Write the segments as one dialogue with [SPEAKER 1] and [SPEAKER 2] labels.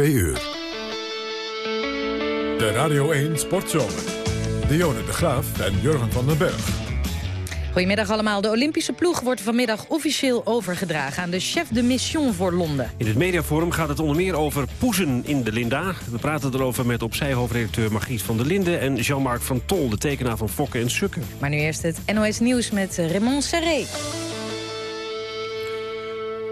[SPEAKER 1] 2 uur. De Radio 1 Sportzomer. Dionne de Graaf en Jurgen van den Berg.
[SPEAKER 2] Goedemiddag allemaal. De Olympische ploeg wordt vanmiddag officieel overgedragen aan de chef de mission voor Londen.
[SPEAKER 3] In het mediaforum gaat het onder meer over poezen in de Linda. We praten erover met opzij hoofdredacteur Margriet van der Linden... en Jean-Marc van Tol, de tekenaar van Fokken en Sukken.
[SPEAKER 2] Maar nu eerst het NOS Nieuws met Raymond Serré.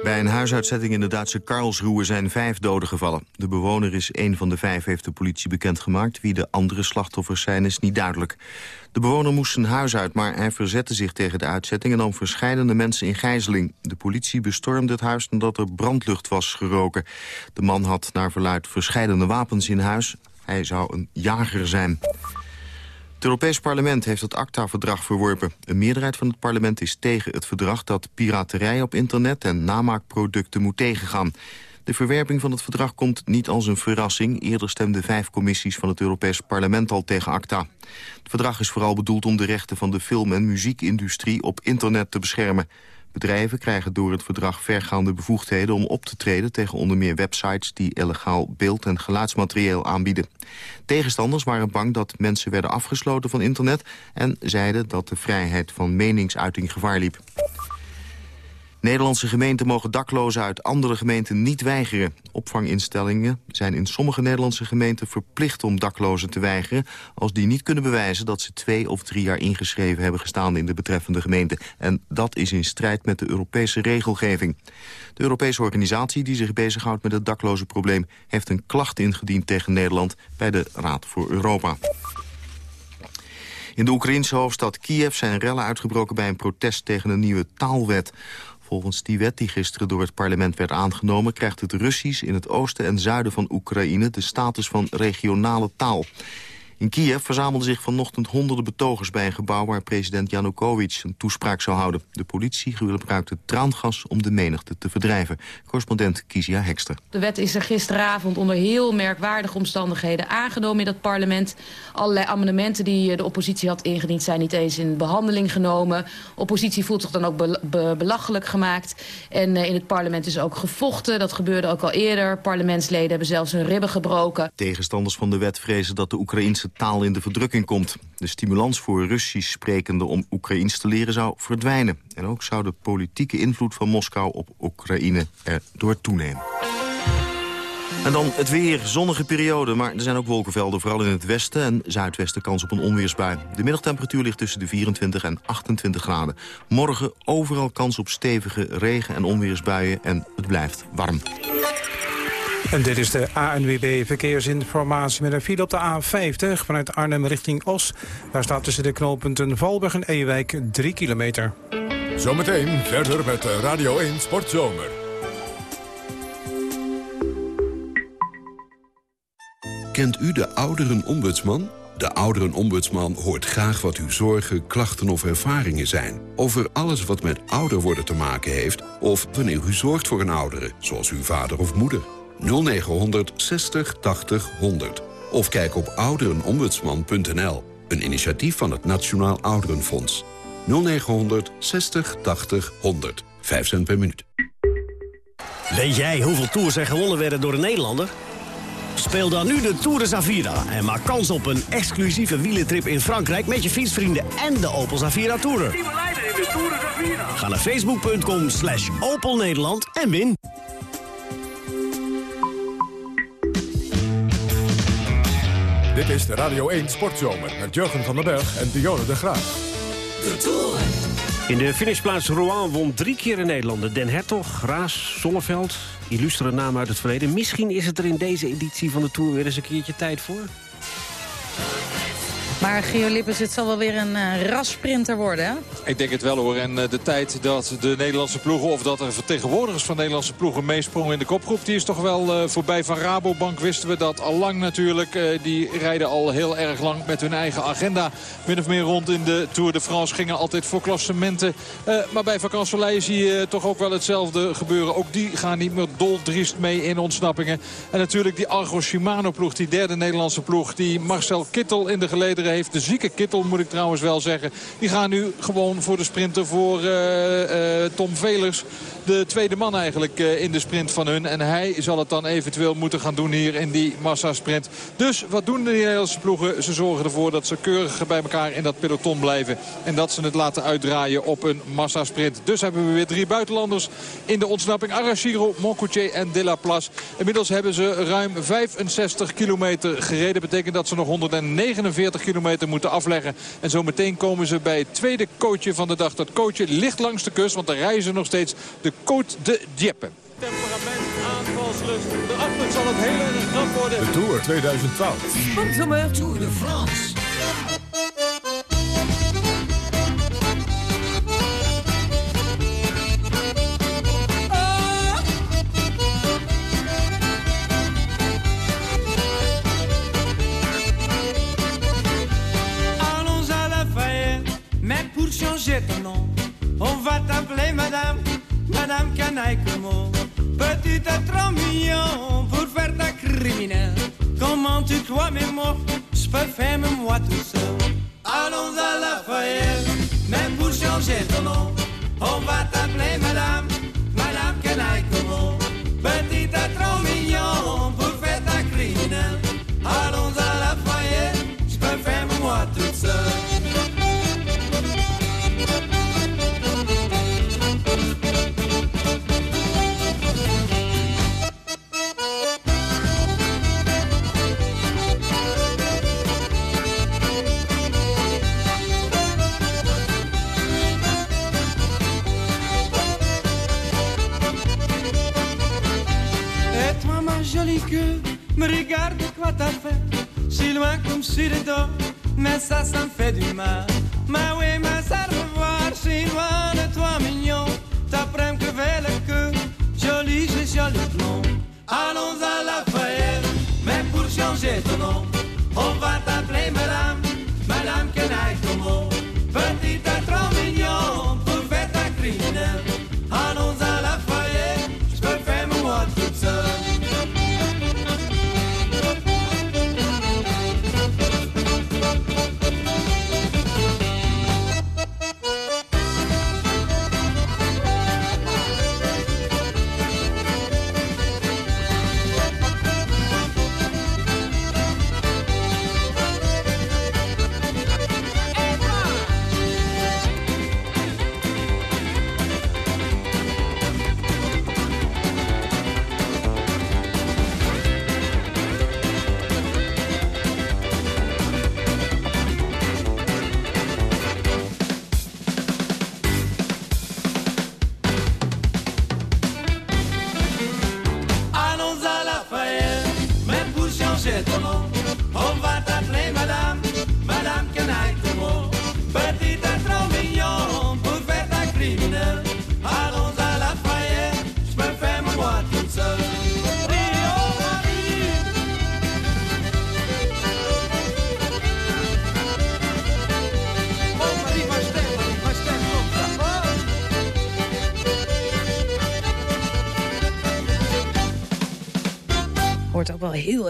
[SPEAKER 4] Bij een huisuitzetting in de Duitse Karlsruhe zijn vijf doden gevallen. De bewoner is een van de vijf, heeft de politie bekendgemaakt. Wie de andere slachtoffers zijn, is niet duidelijk. De bewoner moest zijn huis uit, maar hij verzette zich tegen de uitzetting... en nam verschillende mensen in gijzeling. De politie bestormde het huis nadat er brandlucht was geroken. De man had naar verluid verschillende wapens in huis. Hij zou een jager zijn. Het Europees Parlement heeft het ACTA-verdrag verworpen. Een meerderheid van het parlement is tegen het verdrag... dat piraterij op internet en namaakproducten moet tegengaan. De verwerping van het verdrag komt niet als een verrassing. Eerder stemden vijf commissies van het Europees Parlement al tegen ACTA. Het verdrag is vooral bedoeld om de rechten van de film- en muziekindustrie op internet te beschermen. Bedrijven krijgen door het verdrag vergaande bevoegdheden om op te treden tegen onder meer websites die illegaal beeld- en geluidsmaterieel aanbieden. Tegenstanders waren bang dat mensen werden afgesloten van internet en zeiden dat de vrijheid van meningsuiting gevaar liep. Nederlandse gemeenten mogen daklozen uit andere gemeenten niet weigeren. Opvanginstellingen zijn in sommige Nederlandse gemeenten verplicht om daklozen te weigeren... als die niet kunnen bewijzen dat ze twee of drie jaar ingeschreven hebben gestaan in de betreffende gemeente. En dat is in strijd met de Europese regelgeving. De Europese organisatie die zich bezighoudt met het daklozenprobleem... heeft een klacht ingediend tegen Nederland bij de Raad voor Europa. In de Oekraïnse hoofdstad Kiev zijn rellen uitgebroken bij een protest tegen een nieuwe taalwet. Volgens die wet die gisteren door het parlement werd aangenomen... krijgt het Russisch in het oosten en zuiden van Oekraïne... de status van regionale taal. In Kiev verzamelden zich vanochtend honderden betogers bij een gebouw... waar president Janukovic een toespraak zou houden. De politie gebruikte traangas om de menigte te verdrijven. Correspondent Kizia Hekster.
[SPEAKER 5] De wet is er gisteravond onder heel merkwaardige omstandigheden aangenomen in het parlement. Allerlei amendementen die de oppositie had ingediend... zijn niet eens in behandeling genomen. Oppositie voelt zich dan ook be be belachelijk gemaakt. En uh, in het parlement is ook gevochten. Dat gebeurde ook al eerder. Parlementsleden hebben zelfs hun ribben gebroken.
[SPEAKER 4] Tegenstanders van de wet vrezen dat de Oekraïnse taal in de verdrukking komt. De stimulans voor Russisch sprekenden om Oekraïens te leren zou verdwijnen. En ook zou de politieke invloed van Moskou op Oekraïne erdoor toenemen. En dan het weer, zonnige periode, maar er zijn ook wolkenvelden... vooral in het westen en zuidwesten kans op een onweersbui. De middagtemperatuur ligt tussen de 24 en 28 graden. Morgen overal kans op stevige regen- en onweersbuien en het blijft warm.
[SPEAKER 6] En dit is de ANWB Verkeersinformatie met een file op de A50 vanuit Arnhem richting Os. Daar staat tussen de knooppunten Valburg en Ewijk 3 kilometer.
[SPEAKER 1] Zometeen verder met Radio 1 Sportzomer.
[SPEAKER 7] Kent u de ouderenombudsman? De ouderenombudsman hoort graag wat uw zorgen, klachten of ervaringen zijn. Over alles wat met ouder worden te maken heeft... of wanneer u zorgt voor een oudere, zoals uw vader of moeder. 0900 60 80 100. Of kijk op ouderenombudsman.nl. Een initiatief van het Nationaal Ouderenfonds. 0900 60 80 100. 5 cent per minuut.
[SPEAKER 8] Weet jij hoeveel tours er gewonnen werden door een Nederlander? Speel dan nu de Tour de Zavira en maak kans op een exclusieve wielentrip in Frankrijk... met je fietsvrienden en de Opel Zavira Tourer. Ga naar facebook.com slash Opel Nederland en win.
[SPEAKER 1] Dit is de Radio 1 Sportzomer met Jurgen van den Berg en Dionne de Graaf.
[SPEAKER 9] De Tour.
[SPEAKER 3] In de finishplaats Rouen won drie keer een Nederlander. Den Hertog, Raas, Zonneveld, illustere namen uit het verleden. Misschien is het er in deze editie van de Tour weer eens een keertje tijd voor.
[SPEAKER 2] Maar Gio Lippens, het zal wel weer een uh, rasprinter worden?
[SPEAKER 10] Ik denk het wel, hoor. En uh, de tijd dat de Nederlandse ploegen... of dat er vertegenwoordigers van Nederlandse ploegen meesprongen in de kopgroep... die is toch wel uh, voorbij van Rabobank. Wisten we dat al lang natuurlijk. die rijden al heel erg lang met hun eigen agenda. Min of meer rond in de Tour de France. Gingen altijd voor klassementen. maar bij Vacansoleil zie je toch ook wel hetzelfde gebeuren. Ook die gaan niet meer doldriest mee in ontsnappingen. En natuurlijk die Argo Shimano ploeg, die derde Nederlandse ploeg... die Marcel Kittel in de gelederen heeft. De zieke kittel moet ik trouwens wel zeggen. Die gaan nu gewoon voor de sprinter voor uh, uh, Tom Velers de tweede man eigenlijk uh, in de sprint van hun. En hij zal het dan eventueel moeten gaan doen hier in die massasprint. Dus wat doen de Nederlandse ploegen? Ze zorgen ervoor dat ze keurig bij elkaar in dat peloton blijven. En dat ze het laten uitdraaien op een massasprint. Dus hebben we weer drie buitenlanders in de ontsnapping. Arashiro, Moncoutier en De La Place. Inmiddels hebben ze ruim 65 kilometer gereden. Betekent dat ze nog 149 kilometer moeten afleggen. En zo meteen komen ze bij het tweede coachje van de dag. Dat coachje ligt langs de kust, want er reizen nog steeds de Côte de Dieppe.
[SPEAKER 9] Temperament, aanvalslust. De afloop zal het heel erg knap worden.
[SPEAKER 1] De Tour 2012.
[SPEAKER 11] Bonjour. Tour de France.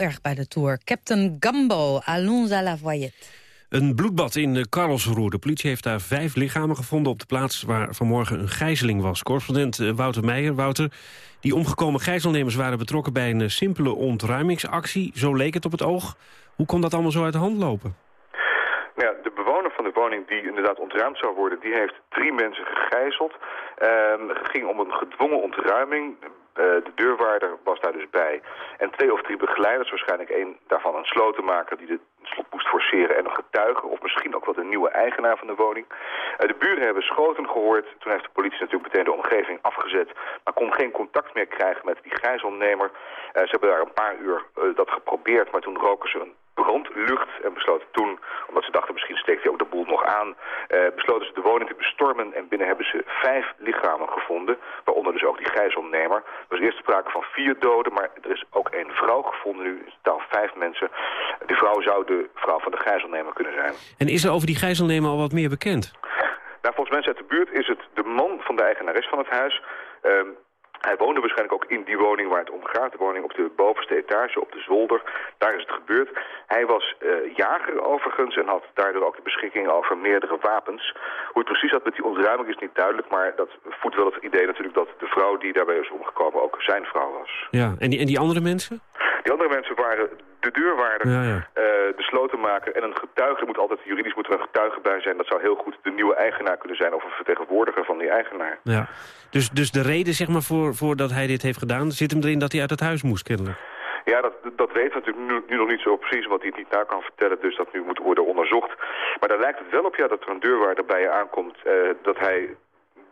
[SPEAKER 2] Erg bij de Tour. Captain Gumbo, Allons à la Voyette.
[SPEAKER 3] Een bloedbad in Karlsruhe. De politie heeft daar vijf lichamen gevonden op de plaats waar vanmorgen een gijzeling was. Correspondent eh, Wouter Meijer. Wouter, die omgekomen gijzelnemers waren betrokken bij een eh, simpele ontruimingsactie. Zo leek het op het oog. Hoe kon dat allemaal zo uit de hand lopen?
[SPEAKER 12] Nou ja, de bewoner van de woning die inderdaad ontruimd zou worden, die heeft drie mensen gegijzeld. Ehm, het ging om een gedwongen ontruiming. Eh, de deurwaarder was daar dus bij. En twee of drie begeleiders, waarschijnlijk één daarvan een slotenmaker die de slot moest forceren en een getuige, of misschien ook wel de nieuwe eigenaar van de woning. Eh, de buren hebben schoten gehoord. Toen heeft de politie natuurlijk meteen de omgeving afgezet, maar kon geen contact meer krijgen met die gijzelnemer. Eh, ze hebben daar een paar uur eh, dat geprobeerd, maar toen roken ze een brandlucht en besloten toen, omdat ze dachten misschien steekt hij ook de boel nog aan, eh, besloten ze de woning te bestormen en binnen hebben ze vijf lichamen gevonden, waaronder dus ook die gijzelnemer. Er was eerst sprake van vier doden, maar er is ook één vrouw gevonden nu, in totaal vijf mensen. Die vrouw zou de vrouw van de gijzelnemer kunnen zijn.
[SPEAKER 3] En is er over die gijzelnemer al wat meer bekend?
[SPEAKER 12] Nou, volgens mensen uit de buurt is het de man van de eigenares van het huis. Ehm, Hij woonde waarschijnlijk ook in die woning waar het om gaat. De woning op de bovenste etage, op de zolder. Daar is het gebeurd. Hij was uh, jager overigens en had daardoor ook de beschikking over meerdere wapens. Hoe het precies zat met die ontruiming is niet duidelijk. Maar dat voedt wel het idee natuurlijk dat de vrouw die daarbij is omgekomen ook zijn vrouw was.
[SPEAKER 3] Ja, en die, en die andere mensen?
[SPEAKER 12] Die andere mensen waren de deurwaarder,
[SPEAKER 3] ja, ja.
[SPEAKER 12] Uh, de slotenmaker en een getuige. Er moet altijd, juridisch moet er een getuige bij zijn. Dat zou heel goed de nieuwe eigenaar kunnen zijn of een vertegenwoordiger van die eigenaar.
[SPEAKER 3] Ja. Dus, dus de reden zeg maar, voor, voor dat hij dit heeft gedaan zit hem erin dat hij uit het huis moest kennelijk?
[SPEAKER 12] Ja, dat, dat weten we natuurlijk nu, nu, nog niet zo precies, omdat hij het niet na kan vertellen. Dus dat nu moet worden onderzocht. Maar daar lijkt het wel op ja, dat er een deurwaarder bij je aankomt. Uh, dat hij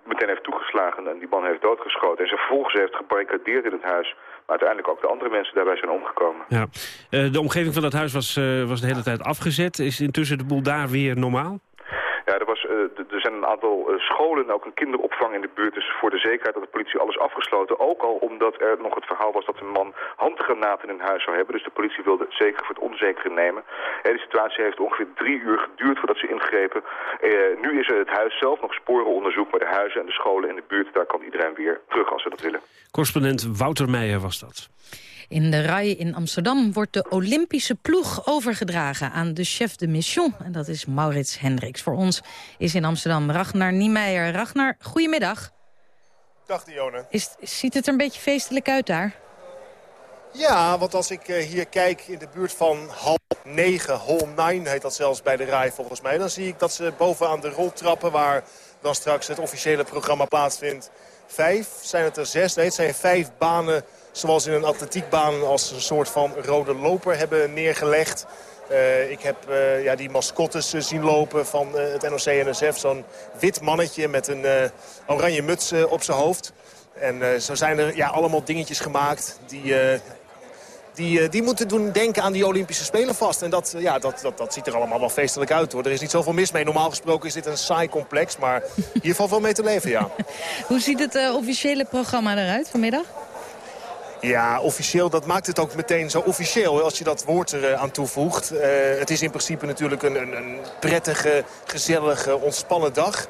[SPEAKER 12] meteen heeft toegeslagen en die man heeft doodgeschoten. En ze vervolgens heeft gebarricadeerd in het huis. Maar uiteindelijk ook de andere mensen daarbij zijn omgekomen.
[SPEAKER 3] Ja. Uh, de omgeving van dat huis was, uh, was de hele tijd afgezet. Is intussen de boel daar weer normaal?
[SPEAKER 12] Ja, er, was, uh, er zijn een aantal uh, scholen, ook een kinderopvang in de buurt. Dus voor de zekerheid dat de politie alles afgesloten. Ook al omdat er nog het verhaal was dat een man handgranaten in huis zou hebben. Dus de politie wilde het zeker voor het onzekere nemen. En de situatie heeft ongeveer drie uur geduurd voordat ze ingrepen. Uh, nu is er het huis zelf nog sporenonderzoek. Maar de huizen en de scholen in de buurt, daar kan iedereen weer terug als ze dat willen.
[SPEAKER 3] Correspondent Wouter Meijer was dat.
[SPEAKER 2] In de RAI in Amsterdam wordt de Olympische ploeg overgedragen aan de chef de mission. En dat is Maurits Hendricks. Voor ons is in Amsterdam Ragnar Niemeyer. Ragnar, goedemiddag.
[SPEAKER 13] Dag Dionne.
[SPEAKER 2] Is, ziet het er een beetje feestelijk uit daar?
[SPEAKER 13] Ja, want als ik hier kijk in de buurt van hal 9, hall 9 heet dat zelfs bij de RAI volgens mij... dan zie ik dat ze bovenaan de roltrappen waar dan straks het officiële programma plaatsvindt... vijf, zijn het er zes? Nee, het zijn vijf banen zoals in een atletiekbaan als een soort van rode loper hebben neergelegd. Uh, ik heb uh, ja, die mascottes uh, zien lopen van het NOC-NSF. Zo'n wit mannetje met een oranje muts op zijn hoofd. En zo zijn er ja, allemaal dingetjes gemaakt die, die, die moeten doen denken aan die Olympische Spelen vast. En dat, ja, dat, dat, dat ziet er allemaal wel feestelijk uit. hoor. Er is niet zoveel mis mee. Normaal gesproken is dit een saai complex. Maar hier valt wel mee te leven, ja.
[SPEAKER 2] Hoe ziet het officiële programma eruit vanmiddag?
[SPEAKER 13] Ja, officieel, dat maakt het ook meteen zo officieel als je dat woord er aan toevoegt. Uh, het is in principe natuurlijk een, een prettige, gezellige, ontspannen dag.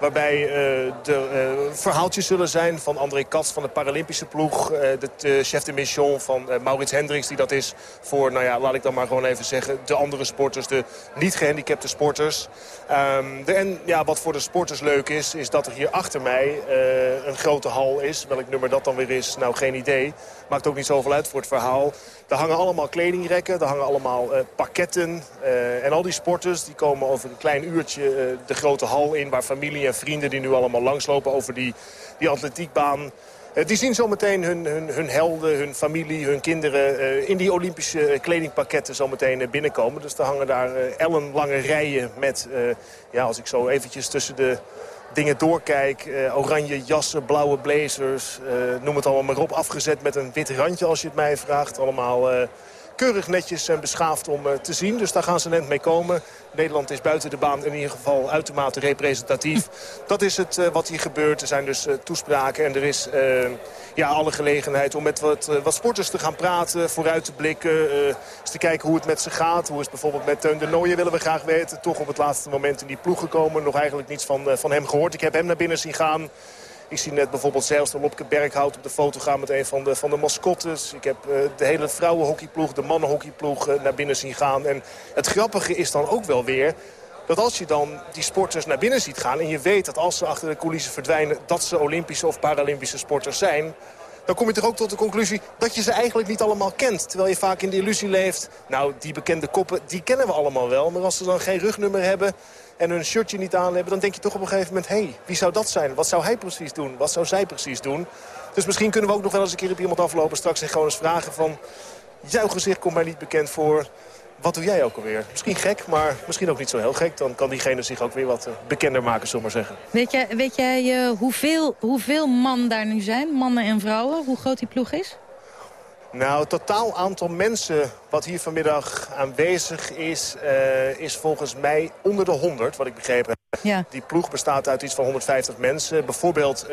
[SPEAKER 13] Waarbij er uh, verhaaltjes zullen zijn van André Katz van de Paralympische ploeg. Uh, de chef de mission van Maurits Hendricks die dat is voor, nou ja, laat ik dan maar gewoon even zeggen... de andere sporters, de niet gehandicapte sporters. Um, de, en ja, wat voor de sporters leuk is, is dat er hier achter mij een grote hal is. Welk nummer dat dan weer is, nou geen idee. Maakt ook niet zoveel uit voor het verhaal. Daar hangen allemaal kledingrekken, daar hangen allemaal uh, pakketten. Uh, en al die sporters die komen over een klein uurtje uh, de grote hal in... waar familie en vrienden die nu allemaal langslopen over die, die atletiekbaan... die zien zometeen hun, hun, hun helden, hun familie, hun kinderen... in die Olympische kledingpakketten zometeen binnenkomen. Dus er hangen daar ellenlange rijen met... ja, als ik zo eventjes tussen de dingen doorkijk. Uh, oranje jassen, blauwe blazers, uh, noem het allemaal maar op. Afgezet met een wit randje als je het mij vraagt. Allemaal uh, keurig netjes en beschaafd om te zien. Dus daar gaan ze net mee komen. Nederland is buiten de baan in ieder geval uitermate representatief. Dat is het wat hier gebeurt. Er zijn dus toespraken en er is ja, alle gelegenheid om met wat, wat sporters te gaan praten. Vooruit te blikken, eens te kijken hoe het met ze gaat. Hoe is het bijvoorbeeld met Teun de Nooijen willen we graag weten. Toch op het laatste moment in die ploeg gekomen. Nog eigenlijk niets van, van hem gehoord. Ik heb hem naar binnen zien gaan. Ik zie net bijvoorbeeld zelfs de Lopke Berghout op de foto gaan met een van de, van de mascottes. Ik heb uh, de hele vrouwenhockeyploeg, de mannenhockeyploeg uh, naar binnen zien gaan. En het grappige is dan ook wel weer dat als je dan die sporters naar binnen ziet gaan... en je weet dat als ze achter de coulissen verdwijnen... dat ze Olympische of Paralympische sporters zijn... dan kom je toch ook tot de conclusie dat je ze eigenlijk niet allemaal kent. Terwijl je vaak in de illusie leeft... nou, die bekende koppen, die kennen we allemaal wel. Maar als ze dan geen rugnummer hebben en hun shirtje niet aan hebben... dan denk je toch op een gegeven moment... hé, hey, wie zou dat zijn? Wat zou hij precies doen? Wat zou zij precies doen? Dus misschien kunnen we ook nog wel eens een keer op iemand aflopen... straks en gewoon eens vragen van... jouw gezicht komt mij niet bekend voor... Wat doe jij ook alweer? Misschien gek, maar misschien ook niet zo heel gek. Dan kan diegene zich ook weer wat uh, bekender maken, zullen maar zeggen.
[SPEAKER 2] Weet jij, weet jij uh, hoeveel, hoeveel man daar nu zijn? Mannen en vrouwen? Hoe groot die ploeg is?
[SPEAKER 13] Nou, het totaal aantal mensen wat hier vanmiddag aanwezig is... Uh, is volgens mij onder de 100, wat ik begrepen heb.
[SPEAKER 2] Ja.
[SPEAKER 13] Die ploeg bestaat uit iets van 150 mensen. Bijvoorbeeld uh,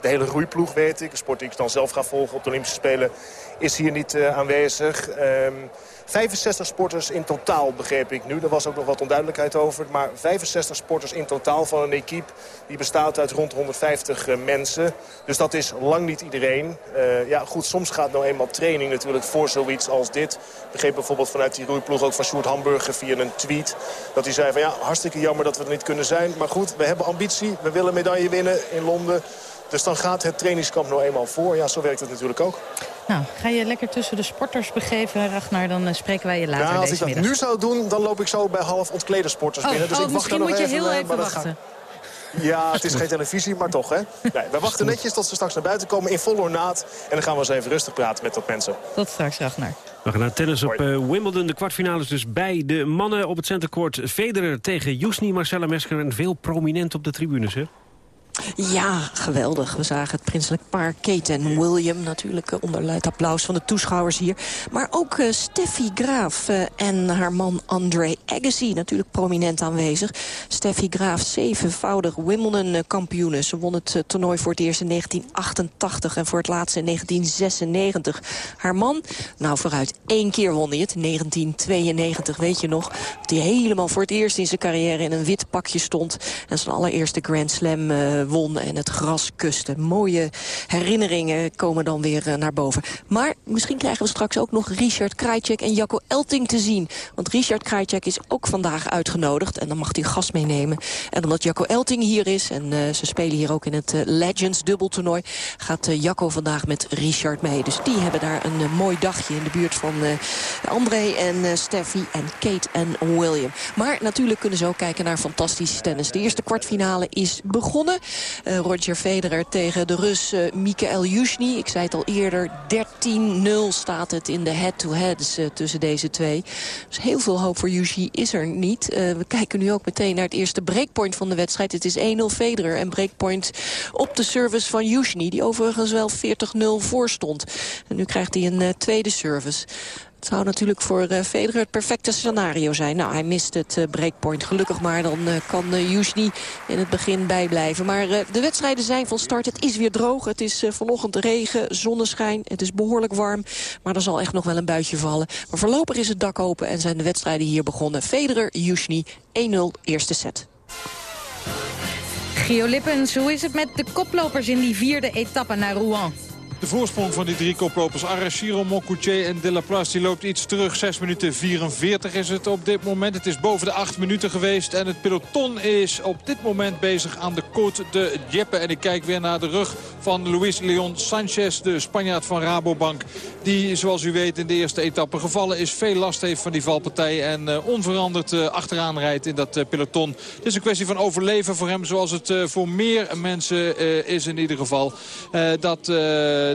[SPEAKER 13] de hele roeiploeg, weet ik. Een sport die ik dan zelf ga volgen op de Olympische Spelen... is hier niet uh, aanwezig. Um, 65 sporters in totaal, begreep ik nu. Er was ook nog wat onduidelijkheid over. Maar 65 sporters in totaal van een equipe die bestaat uit rond 150 uh, mensen. Dus dat is lang niet iedereen. Uh, ja, goed, soms gaat nou eenmaal training natuurlijk voor zoiets als dit. Begreep bijvoorbeeld vanuit die roeiploeg ook van Sjoerd Hamburger via een tweet. Dat hij zei van ja, hartstikke jammer dat we er niet kunnen zijn. Maar goed, we hebben ambitie. We willen medaille winnen in Londen. Dus dan gaat het trainingskamp nou eenmaal voor. Ja, zo werkt het natuurlijk ook.
[SPEAKER 2] Nou, ga je lekker tussen de sporters begeven, Ragnar? Dan uh, spreken wij je later
[SPEAKER 13] ja, als
[SPEAKER 2] deze
[SPEAKER 13] ik dat
[SPEAKER 2] middag.
[SPEAKER 13] nu zou doen, dan loop ik zo bij half ontklede sporters
[SPEAKER 2] oh,
[SPEAKER 13] binnen. Dus
[SPEAKER 2] oh,
[SPEAKER 13] ik wacht
[SPEAKER 2] misschien
[SPEAKER 13] daar
[SPEAKER 2] moet
[SPEAKER 13] nog
[SPEAKER 2] je
[SPEAKER 13] even,
[SPEAKER 2] heel even wachten.
[SPEAKER 13] Ja, het is geen televisie, maar toch, hè? Nee, wij wachten netjes tot ze straks naar buiten komen in vol ornaat. En dan gaan we eens even rustig praten met dat mensen.
[SPEAKER 2] Tot straks, Ragnar.
[SPEAKER 3] We gaan naar tennis op uh, Wimbledon. De kwartfinales dus bij de mannen op het centercourt. Federer tegen Jusni, Marcella Mesker en veel prominent op de tribunes, hè?
[SPEAKER 14] Ja, geweldig. We zagen het prinselijk paar Kate en William natuurlijk uh, onder luid applaus van de toeschouwers hier. Maar ook uh, Steffi Graaf uh, en haar man André Agassi natuurlijk prominent aanwezig. Steffi Graaf, zevenvoudig Wimbledon-kampioene. Ze won het toernooi voor het eerst in 1988 en voor het laatst in 1996. Haar man, nou vooruit één keer won hij het, 1992 weet je nog. Dat helemaal voor het eerst in zijn carrière in een wit pakje stond. En zijn allereerste Grand Slam won en het gras kuste. Mooie herinneringen komen dan weer uh, naar boven. Maar misschien krijgen we straks ook nog Richard Krajcek en Jacco Elting te zien. Want Richard Krajcek is ook vandaag uitgenodigd. En dan mag hij gast meenemen. En omdat Jacco Elting hier is, en uh, ze spelen hier ook in het uh, Legends dubbeltoernooi... gaat Jacco vandaag met Richard mee. Dus die hebben daar een mooi dagje in de buurt van André en Steffi en Kate en William. Maar natuurlijk kunnen ze ook kijken naar fantastisch tennis. De eerste kwartfinale is begonnen. Uh, Roger Federer tegen de Rus uh, Mikael Yushny. Ik zei het al eerder, 13-0 staat het in de head-to-heads uh, tussen deze twee. Dus heel veel hoop voor Yushny is er niet. we kijken nu ook meteen naar het eerste breakpoint van de wedstrijd. Het is 1-0 Federer en breakpoint op de service van Yushny... die overigens wel 40-0 voor stond. En nu krijgt hij een tweede service. Het zou natuurlijk voor uh, Federer het perfecte scenario zijn. Nou, hij mist het uh, breakpoint. Gelukkig maar, dan uh, kan uh, in het begin bijblijven. Maar de wedstrijden zijn van start. Het is weer droog. Het is vanochtend regen, zonneschijn. Het is behoorlijk warm. Maar er zal echt nog wel een buitje vallen. Maar voorlopig is het dak open en zijn de wedstrijden hier begonnen. Federer, Jusni, 1-0, eerste set.
[SPEAKER 2] Gio Lippens, hoe is het met de koplopers in die vierde etappe naar Rouen?
[SPEAKER 10] De voorsprong van die drie koplopers, Arashiro, Mokuche en De La Place, die loopt iets terug. 6 minuten 44 is het op dit moment. Het is boven de 8 minuten geweest. En het peloton is op dit moment bezig aan de Côte de Jeppe. En ik kijk weer naar de rug van Luis Leon Sanchez, de Spanjaard van Rabobank. Die, zoals u weet, in de eerste etappe gevallen is. Veel last heeft van die valpartij en uh, onveranderd uh, achteraan rijdt in dat uh, peloton. Het is een kwestie van overleven voor hem, zoals het voor meer mensen is in ieder geval. dat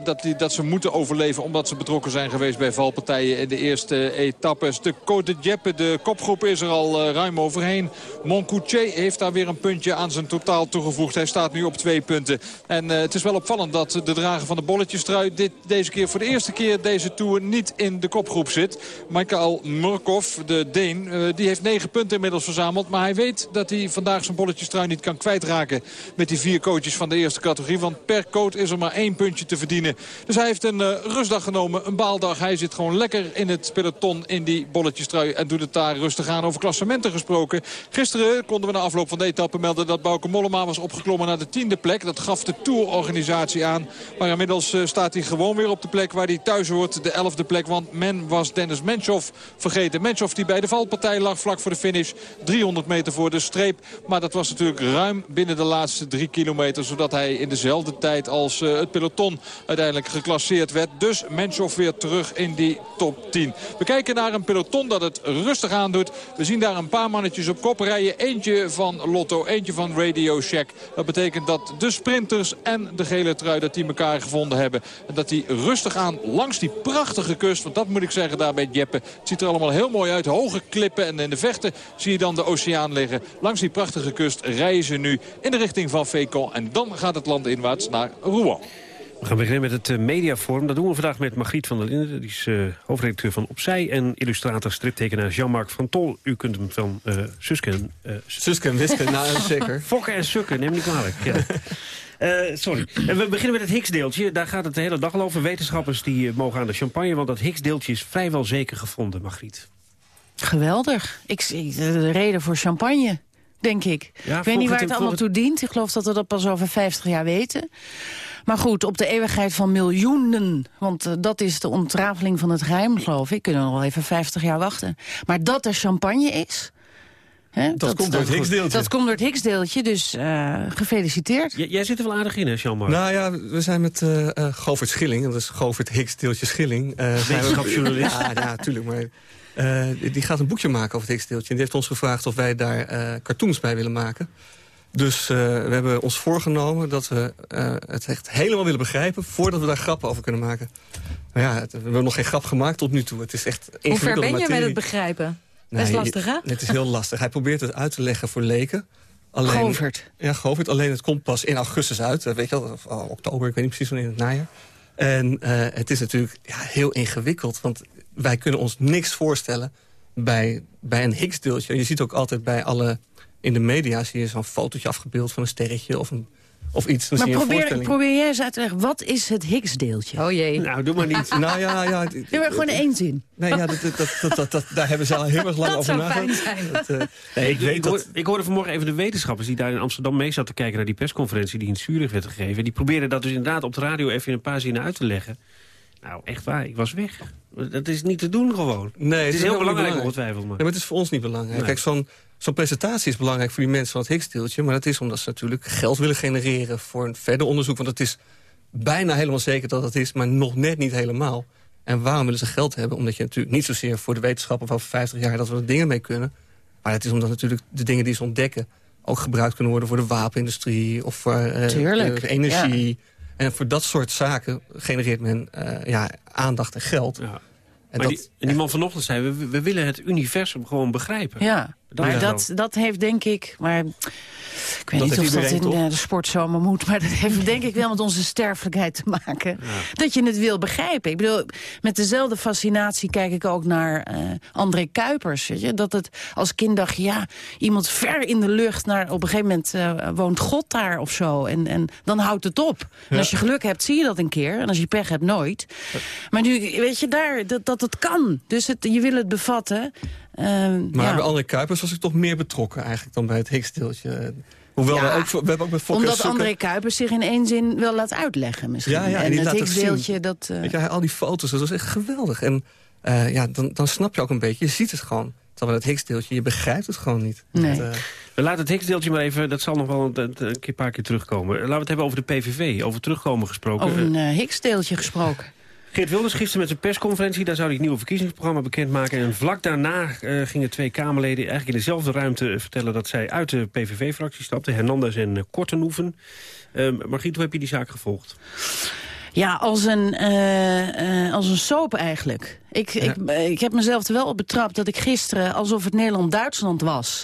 [SPEAKER 10] dat, die, dat ze moeten overleven omdat ze betrokken zijn geweest bij valpartijen in de eerste etappes. De Côte de Jeppe, de kopgroep is er al uh, ruim overheen. Moncoutier heeft daar weer een puntje aan zijn totaal toegevoegd. Hij staat nu op twee punten. En uh, het is wel opvallend dat de drager van de bolletjestrui dit, deze keer voor de eerste keer deze Tour niet in de kopgroep zit. Michael Murkov, de Deen, die heeft negen punten inmiddels verzameld. Maar hij weet dat hij vandaag zijn bolletjestrui niet kan kwijtraken met die vier coaches van de eerste categorie. Want per coach is er maar één puntje te verdienen. Dus hij heeft een uh, rustdag genomen, een baaldag. Hij zit gewoon lekker in het peloton in die bolletjestrui en doet het daar rustig aan. Over klassementen gesproken. Gisteren konden we na afloop van de etappe melden dat Bauke Mollema was opgeklommen naar de tiende plek. Dat gaf de Tourorganisatie aan. Maar inmiddels uh, staat hij gewoon weer op de plek waar hij thuis hoort. De elfde plek, want men was Dennis Menchoff vergeten. Menchoff die bij de valpartij lag vlak voor de finish. 300 meter voor de streep. Maar dat was natuurlijk ruim binnen de laatste drie kilometer. Zodat hij in dezelfde tijd als uh, het peloton uiteindelijk geclasseerd werd. Dus Menchoff weer terug in die top 10. We kijken naar een peloton dat het rustig aandoet. We zien daar een paar mannetjes op kop rijden. Eentje van Lotto, eentje van Radio Shack. Dat betekent dat de sprinters en de gele trui dat die elkaar gevonden hebben. En dat die rustig aan langs die prachtige kust. Want dat moet ik zeggen daar bij Jeppe. Het ziet er allemaal heel mooi uit. Hoge klippen en in de vechten zie je dan de oceaan liggen. Langs die prachtige kust rijden ze nu in de richting van Fécamp. En dan gaat het land inwaarts naar Rouen.
[SPEAKER 3] We gaan beginnen met het uh, mediaforum. Dat doen we vandaag met Margriet van der Linden. Die is uh, hoofdredacteur van Opzij. En illustrator, striptekenaar Jean-Marc van Tol. U kunt hem van uh, Susken...
[SPEAKER 15] Susken, Wisken, nou zeker.
[SPEAKER 3] Fokken en Sukken, neem niet kwalijk. Ja. sorry. we beginnen met het Higgs-deeltje. Daar gaat het de hele dag al over. Wetenschappers die mogen aan de champagne. Want dat Higgs-deeltje is vrijwel zeker gevonden, Margriet.
[SPEAKER 16] Geweldig. Ik, de reden voor champagne denk ik. Ja, ik weet niet waar het allemaal toe dient. Ik geloof dat we dat pas over 50 jaar weten. Maar goed, op de eeuwigheid van miljoenen... want uh, dat is de ontrafeling van het geheim, geloof ik... kunnen we nog wel even 50 jaar wachten. Maar dat er champagne is...
[SPEAKER 15] dat, dat, komt door het Higgsdeeltje.
[SPEAKER 16] Dat komt door het Higgsdeeltje, dus uh, gefeliciteerd.
[SPEAKER 3] jij zit er wel aardig in, hè, Jean-Marc?
[SPEAKER 15] Nou ja, we zijn met uh, Govert Schilling, dat is Govert Higgsdeeltje Schilling.
[SPEAKER 3] Wetenschapsjournalist.
[SPEAKER 15] ja, ja, natuurlijk, maar... Uh, die gaat een boekje maken over het Higgsdeeltje. En die heeft ons gevraagd of wij daar uh, cartoons bij willen maken. Dus uh, we hebben ons voorgenomen dat we het echt helemaal willen begrijpen... voordat we daar grappen over kunnen maken. Maar ja, het, we hebben nog geen grap gemaakt tot nu toe. Het is echt
[SPEAKER 2] Hoe ver ben
[SPEAKER 15] je
[SPEAKER 2] materie. met het begrijpen? Is lastig, hè?
[SPEAKER 15] Het is heel lastig. Hij probeert het uit te leggen voor leken. Alleen,
[SPEAKER 16] Govert.
[SPEAKER 15] Ja, Govert. Alleen het komt pas in augustus uit. Weet je wel, of, oh, oktober, ik weet niet precies wanneer in het najaar. En het is natuurlijk ja, heel ingewikkeld. Want wij kunnen ons niks voorstellen bij, bij een Higgs-deeltje. Je ziet ook altijd bij alle... In de media zie je zo'n fotootje afgebeeld van een sterretje of een of iets. Dan
[SPEAKER 16] maar probeer, probeer jij eens uit te leggen, wat is het Higgs-deeltje?
[SPEAKER 2] Oh jee.
[SPEAKER 3] Nou, doe maar niet.
[SPEAKER 15] nou ja, ja.
[SPEAKER 16] Doe maar gewoon één zin.
[SPEAKER 15] Nee, ja, dat, dat, dat, dat, daar hebben ze al heel erg lang over nagedacht.
[SPEAKER 2] Dat zou
[SPEAKER 15] uh, nee, ik, weet
[SPEAKER 3] ik,
[SPEAKER 15] dat...
[SPEAKER 3] ik hoorde vanmorgen even de wetenschappers die daar in Amsterdam mee zaten kijken naar die persconferentie die in Zurich werd gegeven. Die probeerden dat dus inderdaad op de radio even in een paar zinnen uit te leggen. Nou, echt waar, ik was weg. Dat is niet te doen gewoon.
[SPEAKER 15] Nee,
[SPEAKER 3] het, is heel belangrijk, ongetwijfeld. Maar.
[SPEAKER 15] maar het is voor ons niet belangrijk. Nee. Kijk, zo'n zo'n presentatie is belangrijk voor die mensen van het Higgs-deeltje... maar dat is omdat ze natuurlijk geld willen genereren voor een verder onderzoek. Want het is bijna helemaal zeker dat het is, maar nog net niet helemaal. En waarom willen ze geld hebben? Omdat je natuurlijk niet zozeer voor de wetenschap... of over 50 jaar dat we er dingen mee kunnen. Maar het is omdat natuurlijk de dingen die ze ontdekken... ook gebruikt kunnen worden voor de wapenindustrie... of voor uh, energie... Ja. En voor dat soort zaken genereert men uh, ja, aandacht en geld. Ja.
[SPEAKER 3] En, maar dat, die, en die man vanochtend zei, we, we willen het universum gewoon begrijpen.
[SPEAKER 16] Ja, dat maar dat, dat heeft denk ik... Maar ik weet dat niet of dat in toch? de sportzomer moet... maar dat heeft denk ik wel met onze sterfelijkheid te maken. Ja. Dat je het wil begrijpen. Ik bedoel, met dezelfde fascinatie kijk ik ook naar uh, André Kuipers. Weet je? Dat het als kind dacht, ja, iemand ver in de lucht... Naar, op een gegeven moment uh, woont God daar of zo. En, en dan houdt het op. En als je geluk hebt, zie je dat een keer. En als je pech hebt, nooit. Maar nu, weet je, daar, dat, dat het kan. Dus het, je wil het bevatten...
[SPEAKER 15] Uh, maar ja. bij André Kuipers was ik toch meer betrokken eigenlijk dan bij het Higgs-deeltje. Hoewel ja, we, ook, we hebben ook met
[SPEAKER 16] Omdat. André Kuipers zich in één zin wel laat uitleggen misschien.
[SPEAKER 15] Ja, ja,
[SPEAKER 16] en,
[SPEAKER 15] en
[SPEAKER 16] het Higgs-deeltje, dat...
[SPEAKER 15] Uh... Ja, al die foto's, dat was echt geweldig. En uh, ja, dan, dan snap je ook een beetje, je ziet het gewoon. Terwijl het Higgs-deeltje, je begrijpt het gewoon niet.
[SPEAKER 16] Nee.
[SPEAKER 15] Dat,
[SPEAKER 3] we laten het Higgs-deeltje maar even, dat zal nog wel een, een, een paar keer terugkomen. Laten we het hebben over de PVV, over terugkomen gesproken.
[SPEAKER 16] Over een uh, Higgs-deeltje gesproken.
[SPEAKER 3] Geert Wilders gisteren met zijn persconferentie, daar zou hij het nieuwe verkiezingsprogramma bekendmaken. En vlak daarna uh, gingen twee Kamerleden eigenlijk in dezelfde ruimte vertellen dat zij uit de PVV-fractie stapten. Hernandez en uh, Kortenhoeven. Uh, Margriet, hoe heb je die zaak gevolgd?
[SPEAKER 16] Ja, als een, uh, als een soap eigenlijk. Ik, ja. ik, ik heb mezelf er wel op betrapt dat ik gisteren, alsof het Nederland-Duitsland was...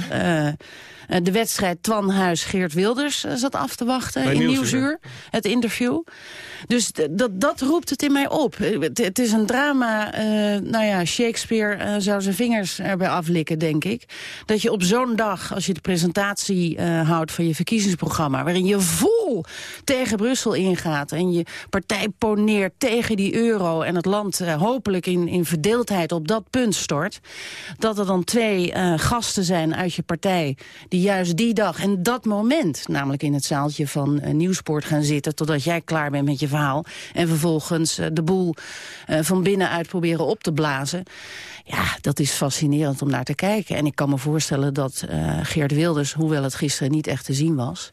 [SPEAKER 16] de wedstrijd Twan Huis-Geert Wilders zat af te wachten Bij in Nieuwsuur. Het interview. Dus dat, dat roept het in mij op. Het, het is een drama, nou ja, Shakespeare zou zijn vingers erbij aflikken, denk ik. Dat je op zo'n dag, als je de presentatie houdt van je verkiezingsprogramma... waarin je vol tegen Brussel ingaat en je partij poneert tegen die euro... en het land hopelijk in, in verdeeldheid op dat punt stort... dat er dan twee gasten zijn uit je partij juist die dag en dat moment... namelijk in het zaaltje van Nieuwsport gaan zitten... totdat jij klaar bent met je verhaal. En vervolgens uh, de boel uh, van binnenuit proberen op te blazen. Ja, dat is fascinerend om naar te kijken. En ik kan me voorstellen dat Geert Wilders, hoewel het gisteren niet echt te zien was...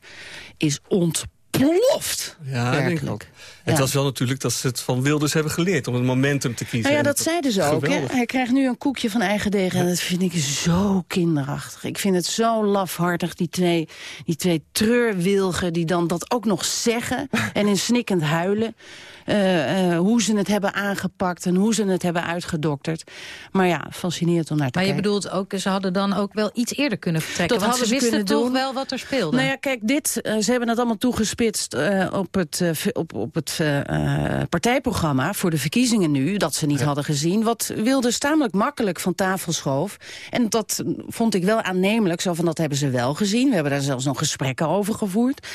[SPEAKER 16] is ontploft.
[SPEAKER 15] Ja,
[SPEAKER 16] werkelijk.
[SPEAKER 15] denk ik. Het was wel natuurlijk dat ze het van Wilders hebben geleerd... om het momentum te kiezen.
[SPEAKER 16] Nou ja, dat zeiden ze ook. Hè? Hij krijgt nu een koekje van eigen deeg. En dat vind ik zo kinderachtig. Ik vind het zo lafhartig, die twee, die twee treurwilgen... die dan dat ook nog zeggen en in snikkend huilen. Hoe ze het hebben aangepakt en hoe ze het hebben uitgedokterd. Maar ja, fascinerend om naar te
[SPEAKER 2] maar
[SPEAKER 16] kijken.
[SPEAKER 2] Maar je bedoelt ook, ze hadden dan ook wel iets eerder kunnen vertrekken.
[SPEAKER 16] Dat
[SPEAKER 2] want
[SPEAKER 16] hadden
[SPEAKER 2] ze
[SPEAKER 16] ze
[SPEAKER 2] wisten
[SPEAKER 16] kunnen
[SPEAKER 2] toch
[SPEAKER 16] doen.
[SPEAKER 2] wel wat er speelde.
[SPEAKER 16] Nou ja, kijk, dit, uh, ze hebben het allemaal toegespitst uh, op het, uh, op, op het partijprogramma voor de verkiezingen nu, dat ze niet ja. hadden gezien. Wat Wilders tamelijk makkelijk van tafel schoof. En dat vond ik wel aannemelijk, zo van dat hebben ze wel gezien. We hebben daar zelfs nog gesprekken over gevoerd.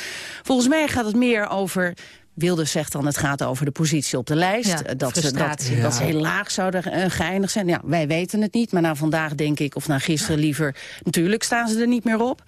[SPEAKER 16] Volgens mij gaat het meer over Wilders zegt dan het gaat over de positie op de lijst.
[SPEAKER 2] Ja,
[SPEAKER 16] dat, ze, dat,
[SPEAKER 2] ja.
[SPEAKER 16] dat ze heel laag zouden uh, geëindigd zijn. Ja, wij weten het niet, maar na vandaag denk ik... of na gisteren liever, natuurlijk staan ze er niet meer op.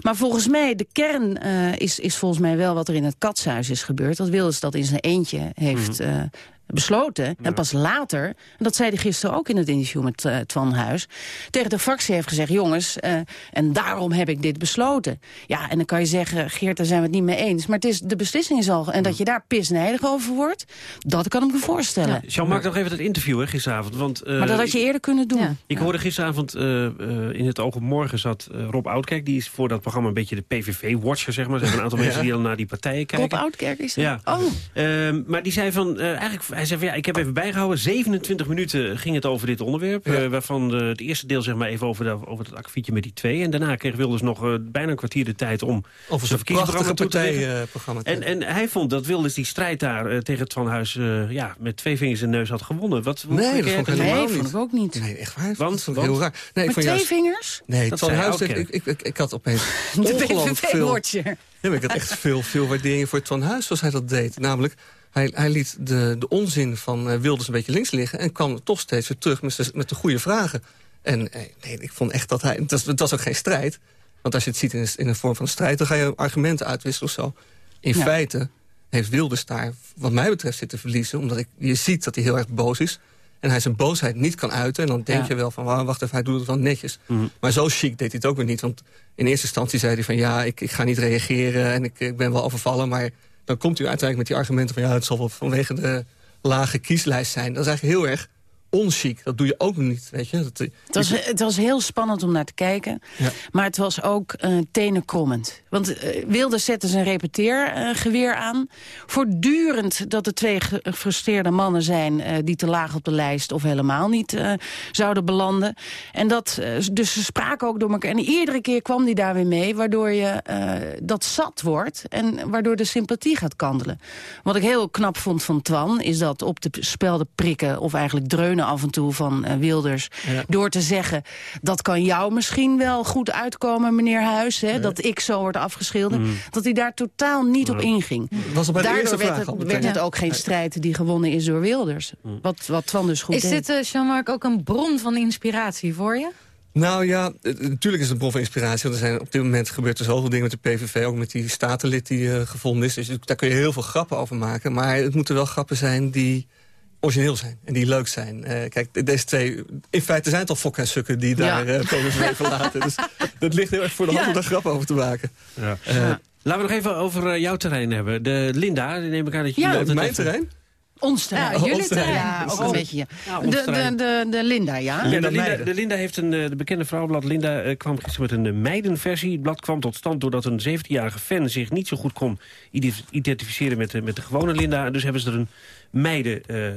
[SPEAKER 16] Maar volgens mij, de kern uh, is, is volgens mij wel wat er in het katshuis is gebeurd. Dat Wilders dat in zijn eentje heeft... Mm. Uh, besloten. Ja. En pas later, en dat zei hij gisteren ook in het interview met uh, Twan Huis... tegen de fractie heeft gezegd, jongens, uh, en daarom heb ik dit besloten. Ja, en dan kan je zeggen, Geert, daar zijn we het niet mee eens. Maar het is, de beslissing is al... En dat je daar pisnijdig over wordt, dat kan ik me voorstellen. Ja,
[SPEAKER 3] Jean, maak nog even dat interview hè, gisteravond. Want, uh,
[SPEAKER 16] maar dat had je eerder kunnen doen. Ja.
[SPEAKER 3] Ik hoorde gisteravond in het Oog op Morgen zat Rob Oudkerk... die is voor dat programma een beetje de PVV-watcher, zeg maar. Er zijn een aantal mensen die al naar die partijen kijken.
[SPEAKER 16] Rob Oudkerk is dat?
[SPEAKER 3] Ja.
[SPEAKER 16] Oh.
[SPEAKER 3] maar die zei van, eigenlijk hij zei van, ja, ik heb even bijgehouden. 27 minuten ging het over dit onderwerp. Ja. Uh, waarvan uh, het eerste deel zeg maar even over, de, over het akkefietje met die twee. En daarna kreeg Wilders nog uh, bijna een kwartier de tijd om
[SPEAKER 15] over zijn verkiezingsprogramma partijprogramma.
[SPEAKER 3] En, en hij vond dat Wilders die strijd daar tegen het Van Huis ja, met twee vingers in de neus had gewonnen. Wat,
[SPEAKER 15] nee, dat vond ik helemaal
[SPEAKER 16] nee,
[SPEAKER 15] niet.
[SPEAKER 16] vond ik ook niet.
[SPEAKER 15] Nee, echt waar.
[SPEAKER 3] Want?
[SPEAKER 15] Dat heel raar. Nee,
[SPEAKER 16] met twee
[SPEAKER 15] juist,
[SPEAKER 16] vingers?
[SPEAKER 15] Nee, het Van Huis, ik, ik, ik, ik had opeens ongelooflijk veel... Ja, ik had echt veel, veel waardering voor het Van Huis zoals hij dat deed. Namelijk, hij, hij liet de, de onzin van uh, Wilders een beetje links liggen... en kwam toch steeds weer terug met de, met de goede vragen. En eh, nee, ik vond echt dat hij... Het was, ook geen strijd. Want als je het ziet in een, in een vorm van strijd... dan ga je argumenten uitwisselen of zo. In ja. feite heeft Wilders daar, wat mij betreft, zitten verliezen... omdat ik, je ziet dat hij heel erg boos is... en hij zijn boosheid niet kan uiten... en dan denk ja. je wel van, wacht even, hij doet het wel netjes. Mm. Maar zo chic deed hij het ook weer niet. Want in eerste instantie zei hij van... ja, ik, ik ga niet reageren en ik, ik ben wel overvallen... maar dan komt u uiteindelijk met die argumenten van... ja, het zal wel vanwege de lage kieslijst zijn. Dat is eigenlijk heel erg onchic. Dat doe je ook niet, weet je. Dat,
[SPEAKER 16] het, was, het was heel spannend om naar te kijken. Ja. Maar het was ook uh, tenenkrommend. Want uh, Wilders zette zijn repeteergeweer uh, aan. Voortdurend dat er twee gefrustreerde mannen zijn... Uh, die te laag op de lijst of helemaal niet zouden belanden. En dat, dus ze spraken ook door elkaar. En iedere keer kwam die daar weer mee... waardoor je dat zat wordt en waardoor de sympathie gaat kandelen. Wat ik heel knap vond van Twan... is dat op de spelden prikken of eigenlijk dreunen af en toe van uh, Wilders. Ja. Door te zeggen, dat kan jou misschien wel goed uitkomen, meneer Huis. Hè, ja. Dat ik zo word afgeschilderd. Mm. Dat hij daar totaal niet ja. op inging.
[SPEAKER 15] Was bij
[SPEAKER 16] Daardoor
[SPEAKER 15] werd,
[SPEAKER 16] het, werd het, ook geen strijd die gewonnen is door Wilders. Mm. Wat, wat Twan dus goed
[SPEAKER 2] Is
[SPEAKER 16] deed.
[SPEAKER 2] dit, uh, Jean-Marc, ook een bron van inspiratie voor je?
[SPEAKER 15] Nou ja, natuurlijk is het een bron van inspiratie. Want er zijn op dit moment gebeurt er zoveel dingen met de PVV. Ook met die statenlid die uh, gevonden is. Dus daar kun je heel veel grappen over maken. Maar het moeten wel grappen zijn die origineel zijn en die leuk zijn. Uh, kijk, deze twee... In feite zijn het al fokken en sukken die daar ja. uh, PVV verlaten. Dus dat ligt heel erg voor de hand ja. om daar grap over te maken.
[SPEAKER 3] Ja. Uh, ja. Laten we nog even over jouw terrein hebben. De Linda, die neem ik aan dat je...
[SPEAKER 15] Ja, mijn terrein?
[SPEAKER 16] Ons terrein.
[SPEAKER 2] Ja, jullie terrein.
[SPEAKER 16] Ja, ook een beetje. Ja. De, de, de, de Linda, ja.
[SPEAKER 3] Linda, de, Linda, de Linda heeft een, de bekende vrouwenblad Linda kwam gisteren met een meidenversie. Het blad kwam tot stand doordat een 17-jarige fan zich niet zo goed kon identificeren met de, met de gewone Linda. Dus hebben ze er een meiden... Uh,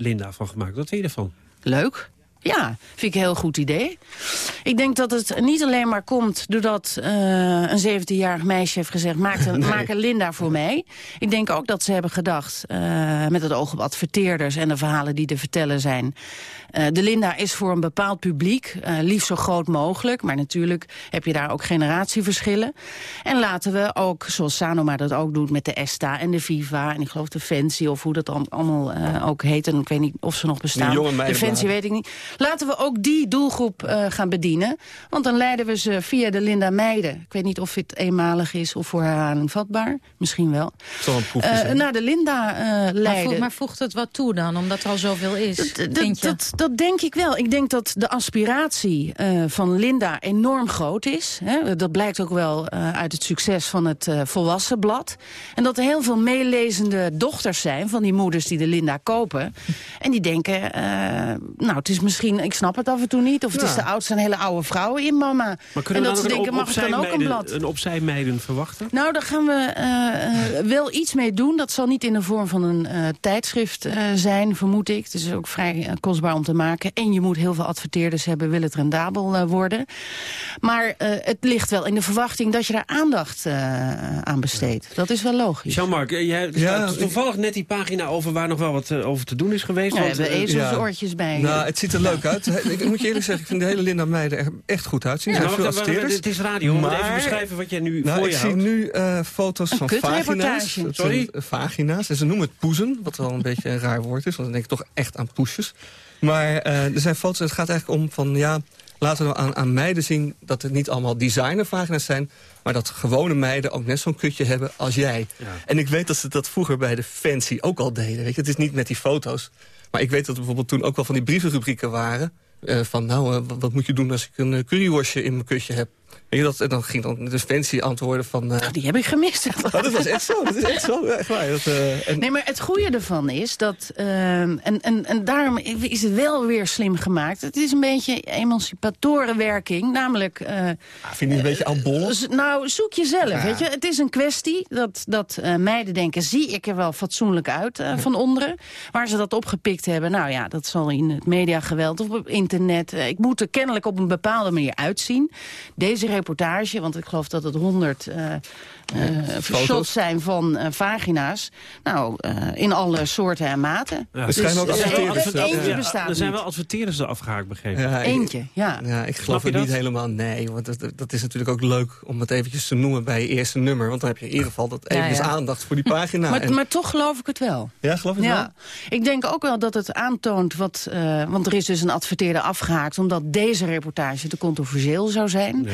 [SPEAKER 3] Linda van gemaakt. Wat vind je ervan?
[SPEAKER 16] Leuk. Ja, vind ik een heel goed idee. Ik denk dat het niet alleen maar komt doordat uh, een 17-jarig meisje heeft gezegd... Maak een, nee. maak een Linda voor mij. Ik denk ook dat ze hebben gedacht, uh, met het oog op adverteerders... en de verhalen die te vertellen zijn... Uh, de Linda is voor een bepaald publiek, liefst zo groot mogelijk. Maar natuurlijk heb je daar ook generatieverschillen. En laten we ook, zoals Sanoma dat ook doet met de ESTA en de Viva... en ik geloof de Fancy of hoe dat allemaal ook heet. En ik weet niet of ze nog bestaan. De Fancy weet ik niet. Laten we ook die doelgroep uh, gaan bedienen. Want dan leiden we ze via de Linda Meiden. Ik weet niet of het eenmalig is of voor herhaling vatbaar. Misschien wel.
[SPEAKER 15] Zal een proefje zijn.
[SPEAKER 16] Uh, naar de Linda uh, leiden.
[SPEAKER 2] Maar, voeg, maar voegt het wat toe dan, omdat er al zoveel is?
[SPEAKER 16] Dat, dat, dat, dat denk ik wel. Ik denk dat de aspiratie van Linda enorm groot is. Hè. Dat blijkt ook wel uit het succes van het volwassen blad. En dat er heel veel meelezende dochters zijn van die moeders die de Linda kopen. En die denken, nou het is misschien misschien, ik snap het af en toe niet. Of het is de oudste een hele oude vrouw in mama.
[SPEAKER 3] Maar kunnen
[SPEAKER 16] en
[SPEAKER 3] we
[SPEAKER 16] dat
[SPEAKER 3] dan
[SPEAKER 16] ze
[SPEAKER 3] ook
[SPEAKER 16] denken,
[SPEAKER 3] een
[SPEAKER 16] mag ik dan ook een blad?
[SPEAKER 3] Een opzij meiden verwachten?
[SPEAKER 16] Nou, daar gaan we eh, eh, wel iets mee doen. Dat zal niet in de vorm van een eh, tijdschrift eh, zijn, vermoed ik. Het is ook vrij kostbaar om te maken. En je moet heel veel adverteerders hebben, wil het rendabel worden. Maar eh, het ligt wel in de verwachting dat je daar aandacht eh, aan besteedt. Dat is wel logisch.
[SPEAKER 3] Jean-Marc, jij
[SPEAKER 15] Ja,
[SPEAKER 3] staat toevallig net die pagina over waar nog wel wat over te doen is geweest.
[SPEAKER 16] Ja, we
[SPEAKER 3] want,
[SPEAKER 16] hebben
[SPEAKER 3] eh,
[SPEAKER 16] ezelsoortjes bij.
[SPEAKER 15] Nou, het ziet er leuk uit. Ik moet je eerlijk zeggen, ik vind de hele Linda Meijer er echt goed uitzien.
[SPEAKER 3] Ja, maar het is radio. Moeten even
[SPEAKER 15] Maar-
[SPEAKER 3] beschrijven wat jij nu
[SPEAKER 15] Nou,
[SPEAKER 3] voor
[SPEAKER 15] ik
[SPEAKER 3] je
[SPEAKER 15] zie
[SPEAKER 3] houdt.
[SPEAKER 15] nu eh, foto's
[SPEAKER 16] Een
[SPEAKER 15] van vagina's.
[SPEAKER 3] Sorry?
[SPEAKER 15] eh, vagina's. En ze noemen het poezen, wat wel een beetje een raar woord is. Want dan denk ik toch echt aan poesjes. Maar eh, er zijn foto's, het gaat eigenlijk om van... ja, laten we aan, aan meiden zien dat het niet allemaal designervagina's zijn... maar dat gewone meiden ook net zo'n kutje hebben als jij. En ik weet dat ze dat vroeger bij de Fancy ook al deden. Weet je? Het is niet met die foto's. Maar ik weet dat er bijvoorbeeld toen ook wel van die brievenrubrieken waren... eh, van nou, eh, wat, moet je doen als ik een uh, curryworstje in mijn kutje heb? Weet je, dat, en dan ging dan de Fancy antwoorden van... eh,
[SPEAKER 16] Die heb ik gemist.
[SPEAKER 15] Oh, dat was echt zo, dat is echt zo. Ja, echt waar. Dat, eh, en,
[SPEAKER 16] Nee, maar het goede ervan is dat... ehm, en, en, en daarom is het wel weer slim gemaakt. Het is een beetje emancipatorenwerking. Namelijk... eh,
[SPEAKER 15] ah, vind je het een beetje aan bol?
[SPEAKER 16] z- nou, zoek jezelf, weet je. Het is een kwestie dat, dat meiden denken... zie ik er wel fatsoenlijk uit van onderen. Waar ze dat opgepikt hebben, nou ja, dat zal in het mediageweld of op internet. ik moet er kennelijk op een bepaalde manier uitzien. Deze reportage, want ik geloof dat het honderd uh, shots zijn van uh, vagina's. Nou, uh, in alle soorten en maten.
[SPEAKER 3] Ja,
[SPEAKER 16] dus,
[SPEAKER 15] schijnen ook adverteerders
[SPEAKER 16] er, eentje bestaat
[SPEAKER 3] Er zijn wel adverteerders er afgehaakt, begrepen.
[SPEAKER 15] Ja, ik-
[SPEAKER 16] Eentje, ja.
[SPEAKER 15] Ja, ik geloof het niet
[SPEAKER 3] dat?
[SPEAKER 15] helemaal. Nee, want dat, dat is natuurlijk ook leuk om het eventjes te noemen bij je eerste nummer. Want dan heb je in ieder geval dat
[SPEAKER 16] Ja,
[SPEAKER 15] eventjes
[SPEAKER 16] ja.
[SPEAKER 15] aandacht voor die pagina.
[SPEAKER 16] Maar,
[SPEAKER 15] En-
[SPEAKER 16] maar toch geloof ik het wel.
[SPEAKER 15] ja, geloof
[SPEAKER 16] Ja,
[SPEAKER 15] wel?
[SPEAKER 16] ik denk ook wel dat het aantoont wat... eh, want er is dus een adverteerder afgehaakt... omdat deze reportage te controversieel zou zijn.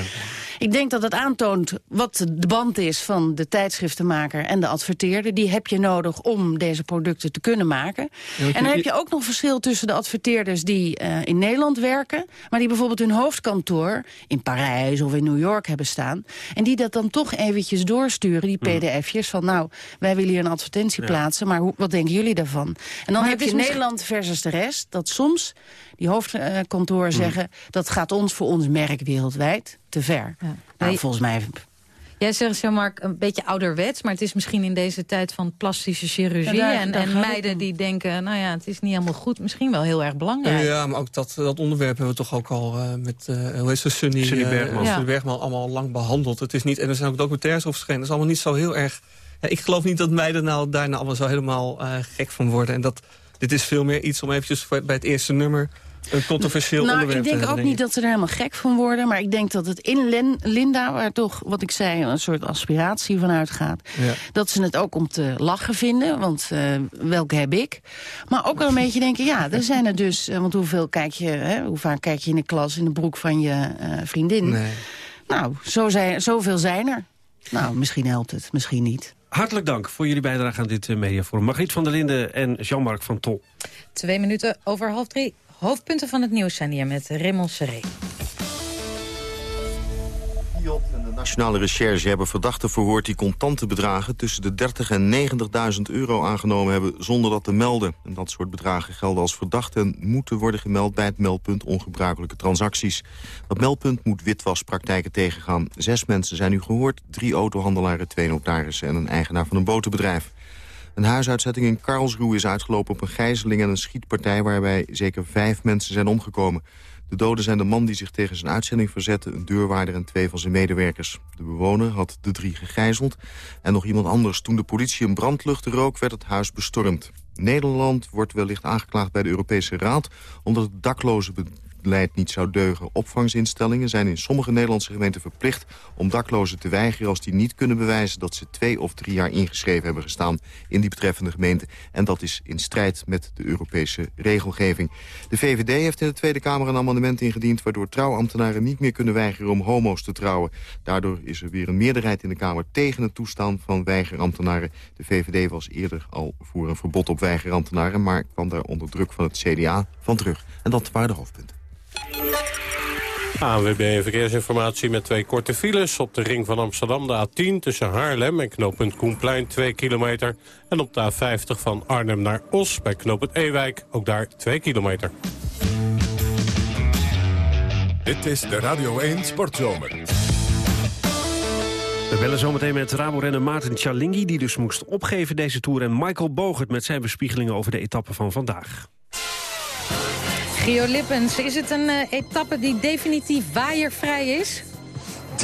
[SPEAKER 16] Ik denk dat het aantoont wat de band is van de tijdschriftenmaker en de adverteerder. Die heb je nodig om deze producten te kunnen maken. en dan
[SPEAKER 15] je-
[SPEAKER 16] heb je ook nog verschil tussen de adverteerders die eh, in Nederland werken... maar die bijvoorbeeld hun hoofdkantoor in Parijs of in New York hebben staan... en die dat dan toch eventjes doorsturen, die pdf'jes... van nou, wij willen hier een advertentie plaatsen... maar hoe, wat denken jullie daarvan? En dan
[SPEAKER 2] Maar
[SPEAKER 16] heb je
[SPEAKER 2] misschien-
[SPEAKER 16] Nederland versus de rest... dat soms die hoofdkantoren zeggen... dat gaat ons voor ons merk wereldwijd te ver. Nou,
[SPEAKER 2] Nee.
[SPEAKER 16] volgens mij
[SPEAKER 2] Jij zegt, Jean-Marc, een beetje ouderwets... maar het is misschien in deze tijd van plastische chirurgie...
[SPEAKER 16] Ja, daar-
[SPEAKER 2] en,
[SPEAKER 16] daar
[SPEAKER 2] en meiden die denken, nou ja, het is niet helemaal goed... misschien wel heel erg belangrijk.
[SPEAKER 15] Ja, maar ook dat, dat onderwerp hebben we toch ook al eh, met, eh hoe heet ze, Sunny,
[SPEAKER 3] Sunny
[SPEAKER 15] eh,
[SPEAKER 3] Bergman.
[SPEAKER 15] Sunny
[SPEAKER 2] Ja.
[SPEAKER 15] Bergman allemaal lang behandeld. Het is niet, en er zijn ook documentaires over verschenen. Dat is allemaal niet zo heel erg... Ja, ik geloof niet dat meiden nou, daar nou allemaal zo helemaal eh, gek van worden. En dat, dit is veel meer iets om eventjes voor- bij het eerste nummer... een controversieel
[SPEAKER 16] nou,
[SPEAKER 15] onderwerp
[SPEAKER 16] ik denk ook niet dat ze er helemaal gek van worden. Maar ik denk dat het in Len- Linda, waar toch, wat ik zei, een soort aspiratie van uitgaat.
[SPEAKER 15] Ja.
[SPEAKER 16] Dat ze het ook om te lachen vinden, want eh, welke heb ik? Maar ook wel een beetje denken, ja, er zijn er dus... eh, want hoeveel kijk je, hè, hoe vaak kijk je in de klas in de broek van je eh, vriendin?
[SPEAKER 15] Nee.
[SPEAKER 16] Nou, zo zijn, zoveel zijn er. Nou, misschien helpt het, misschien niet.
[SPEAKER 3] Hartelijk dank voor jullie bijdrage aan dit mediaforum. Margriet van der Linden en Jean-Marc van Tol.
[SPEAKER 2] Twee minuten over half drie. Hoofdpunten van het nieuws zijn hier met Raymond
[SPEAKER 4] en de Nationale Recherche hebben verdachten verhoord die contante bedragen tussen de 30 en 90.000 euro aangenomen hebben zonder dat te melden. En dat soort bedragen gelden als verdachten en moeten worden gemeld bij het meldpunt ongebruikelijke transacties. Dat meldpunt moet witwaspraktijken tegengaan. Zes mensen zijn nu gehoord, drie autohandelaren, twee notarissen en een eigenaar van een botenbedrijf. Een huisuitzetting in Karlsruhe is uitgelopen op een gijzeling en een schietpartij... waarbij zeker vijf mensen zijn omgekomen. De doden zijn de man die zich tegen zijn uitzending verzette... een deurwaarder en twee van zijn medewerkers. De bewoner had de drie gegijzeld en nog iemand anders. Toen de politie een brandlucht rook, werd het huis bestormd. Nederland wordt wellicht aangeklaagd bij de Europese Raad... omdat het daklozenbeleid niet zou deugen. Opvangsinstellingen zijn in sommige Nederlandse gemeenten verplicht... om daklozen te weigeren als die niet kunnen bewijzen... dat ze twee of drie jaar ingeschreven hebben gestaan in die betreffende gemeente. En dat is in strijd met de Europese regelgeving. De VVD heeft in de Tweede Kamer een amendement ingediend... waardoor trouwambtenaren niet meer kunnen weigeren om homo's te trouwen. Daardoor is er weer een meerderheid in de Kamer tegen het toestaan van weigerambtenaren. De VVD was eerder al voor een verbod op weigerambtenaren... maar kwam daar onder druk van het CDA van terug. En dat waren de hoofdpunten.
[SPEAKER 17] ANWB Verkeersinformatie met twee korte files. Op de ring van Amsterdam de A10 tussen Haarlem en knooppunt Koenplein 2 kilometer. En op de A50 van Arnhem naar Os bij knooppunt Ewijk ook daar 2 kilometer.
[SPEAKER 1] Dit is de Radio 1 Sportzomer.
[SPEAKER 3] We bellen zometeen met Rabo-renner Maarten Chalingi... die dus moest opgeven deze Tour... en Michael Bogert met zijn bespiegelingen over de etappe van vandaag.
[SPEAKER 2] Gio Lippens, is het een uh, etappe die definitief waaiervrij is?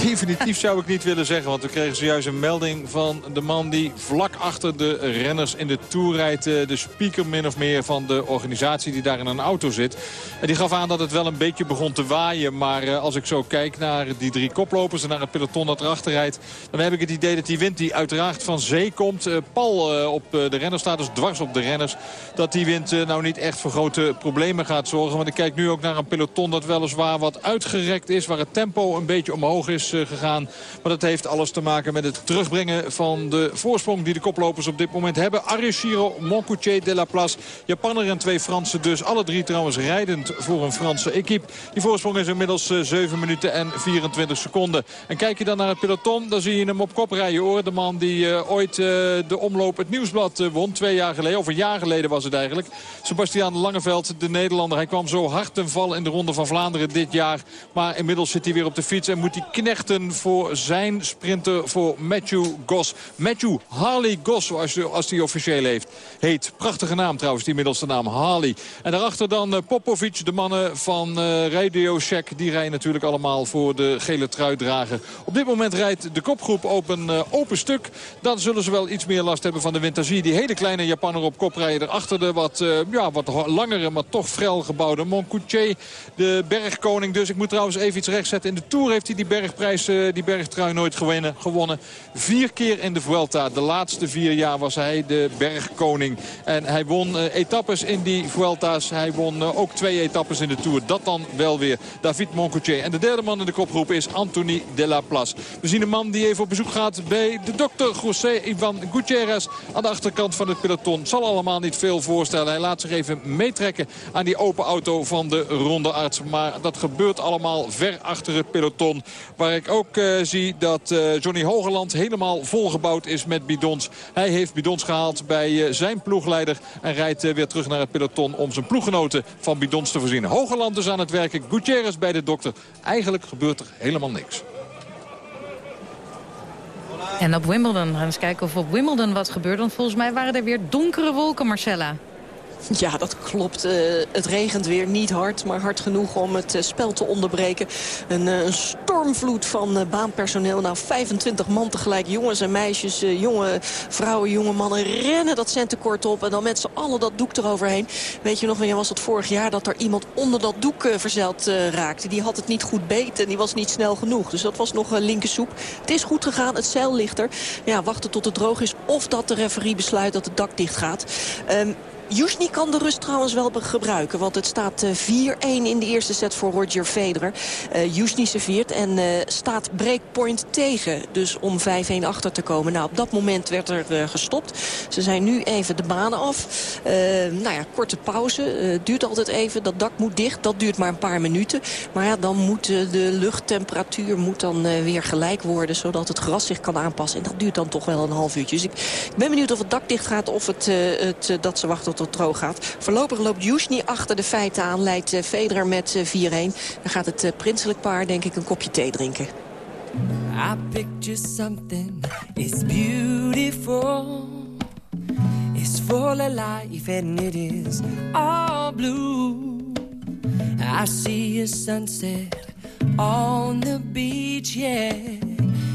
[SPEAKER 10] Definitief zou ik niet willen zeggen. Want we kregen zojuist een melding van de man die vlak achter de renners in de Tour rijdt. Eh, de speaker min of meer van de organisatie die daar in een auto zit. En die gaf aan dat het wel een beetje begon te waaien. Maar eh, als ik zo kijk naar die drie koplopers en naar het peloton dat erachter rijdt. Dan heb ik het idee dat die wind die uiteraard van zee komt. Uh, Pal op de renners staat dus dwars op de renners. Dat die wind nou niet echt voor grote problemen gaat zorgen. Want ik kijk nu ook naar een peloton dat weliswaar wat uitgerekt is. Waar het tempo een beetje omhoog is gegaan. Maar dat heeft alles te maken met het terugbrengen van de voorsprong die de koplopers op dit moment hebben. Arishiro, Moncoutier, De La Place, Japanner en twee Fransen dus. Alle drie trouwens rijdend voor een Franse equipe. Die voorsprong is inmiddels 7 eh, minuten en 24 seconden. En kijk je dan naar het peloton, dan zie je hem op kop rijden hoor. De man die uh, ooit de omloop het nieuwsblad won, twee jaar geleden. Of een jaar geleden was het eigenlijk. Sebastian Langeveld, de Nederlander. Hij kwam zo hard ten val in de Ronde van Vlaanderen dit jaar. Maar inmiddels zit hij weer op de fiets en moet hij knechten voor zijn sprinter voor Matthew Goss. Matthew Harley zoals als hij officieel heeft, heet. Prachtige naam trouwens, die middelste naam Harley. En daarachter dan uh, Popovic, de mannen van uh, Radio Shack. Die rijden natuurlijk allemaal voor de gele truitdrager. Op dit moment rijdt de kopgroep op een uh, open stuk. Dan zullen ze wel iets meer last hebben van de wind. Die hele kleine Japanner op kop rijden. Achter de wat, ja, wat langere, maar toch frel gebouwde Moncoutier. De bergkoning. Dus ik moet trouwens even iets rechtzetten. In de Tour heeft hij die bergprijs die bergtrui nooit gewonnen, gewonnen. Vier keer in de Vuelta. De laatste vier jaar was hij de bergkoning. En hij won uh, etappes in die Vuelta's. Hij won uh, ook twee etappes in de Tour. Dat dan wel weer. David Moncoutier. En de derde man in de kopgroep is Anthony de la Place. We zien een man die even op bezoek gaat bij de dokter José Ivan Gutierrez. Aan de achterkant van het peloton. Zal allemaal niet veel voorstellen. Hij laat zich even meetrekken aan die open auto van de rondearts. Maar dat gebeurt allemaal ver achter het peloton. Waar ik ook uh, zie dat uh, Johnny Hogeland helemaal volgebouwd is met bidons. Hij heeft bidons gehaald bij uh, zijn ploegleider. En rijdt weer terug naar het peloton om zijn ploeggenoten van bidons te voorzien. Hogeland dus aan het werken. Gutierrez bij de dokter. Eigenlijk gebeurt er helemaal niks.
[SPEAKER 2] En op Wimbledon, gaan we eens kijken of op Wimbledon wat gebeurt. Want volgens mij waren er weer donkere wolken, Marcella.
[SPEAKER 14] Ja, dat klopt. Uh, het regent weer niet hard, maar hard genoeg om het uh, spel te onderbreken. Een, een stormvloed van baanpersoneel. Nou, 25 man tegelijk, jongens en meisjes, jonge vrouwen, jonge mannen... rennen dat centenkort op en dan met z'n allen dat doek eroverheen. Weet je nog, wanneer was het vorig jaar dat er iemand onder dat doek verzeild raakte? Die had het niet goed beet en die was niet snel genoeg. Dus dat was nog een linkersoep. Het is goed gegaan, het zeil ligt er. Ja, wachten tot het droog is of dat de referie besluit dat het dak dicht gaat. Um, Jusni kan de rust trouwens wel gebruiken. Want het staat 4-1 in de eerste set voor Roger Federer. Uh, Jusni serveert en uh, staat breakpoint tegen. Dus om 5-1 achter te komen. Nou, op dat moment werd er uh, gestopt. Ze zijn nu even de banen af. nou ja, korte pauze. duurt altijd even. Dat dak moet dicht. Dat duurt maar een paar minuten. Maar ja, dan moet de luchttemperatuur moet dan weer gelijk worden. Zodat het gras zich kan aanpassen. En dat duurt dan toch wel een half uurtje. Dus ik, ik ben benieuwd of het dak dicht gaat. Of het, het, dat ze wachten tot het droog gaat. Voorlopig loopt Jusni achter de feiten aan. Leidt Federer met 4-1. Dan gaat het prinselijk paar denk ik een kopje thee drinken. I picture something, it's beautiful. It's full of life and it is all blue. I see a sunset on the beach, yeah.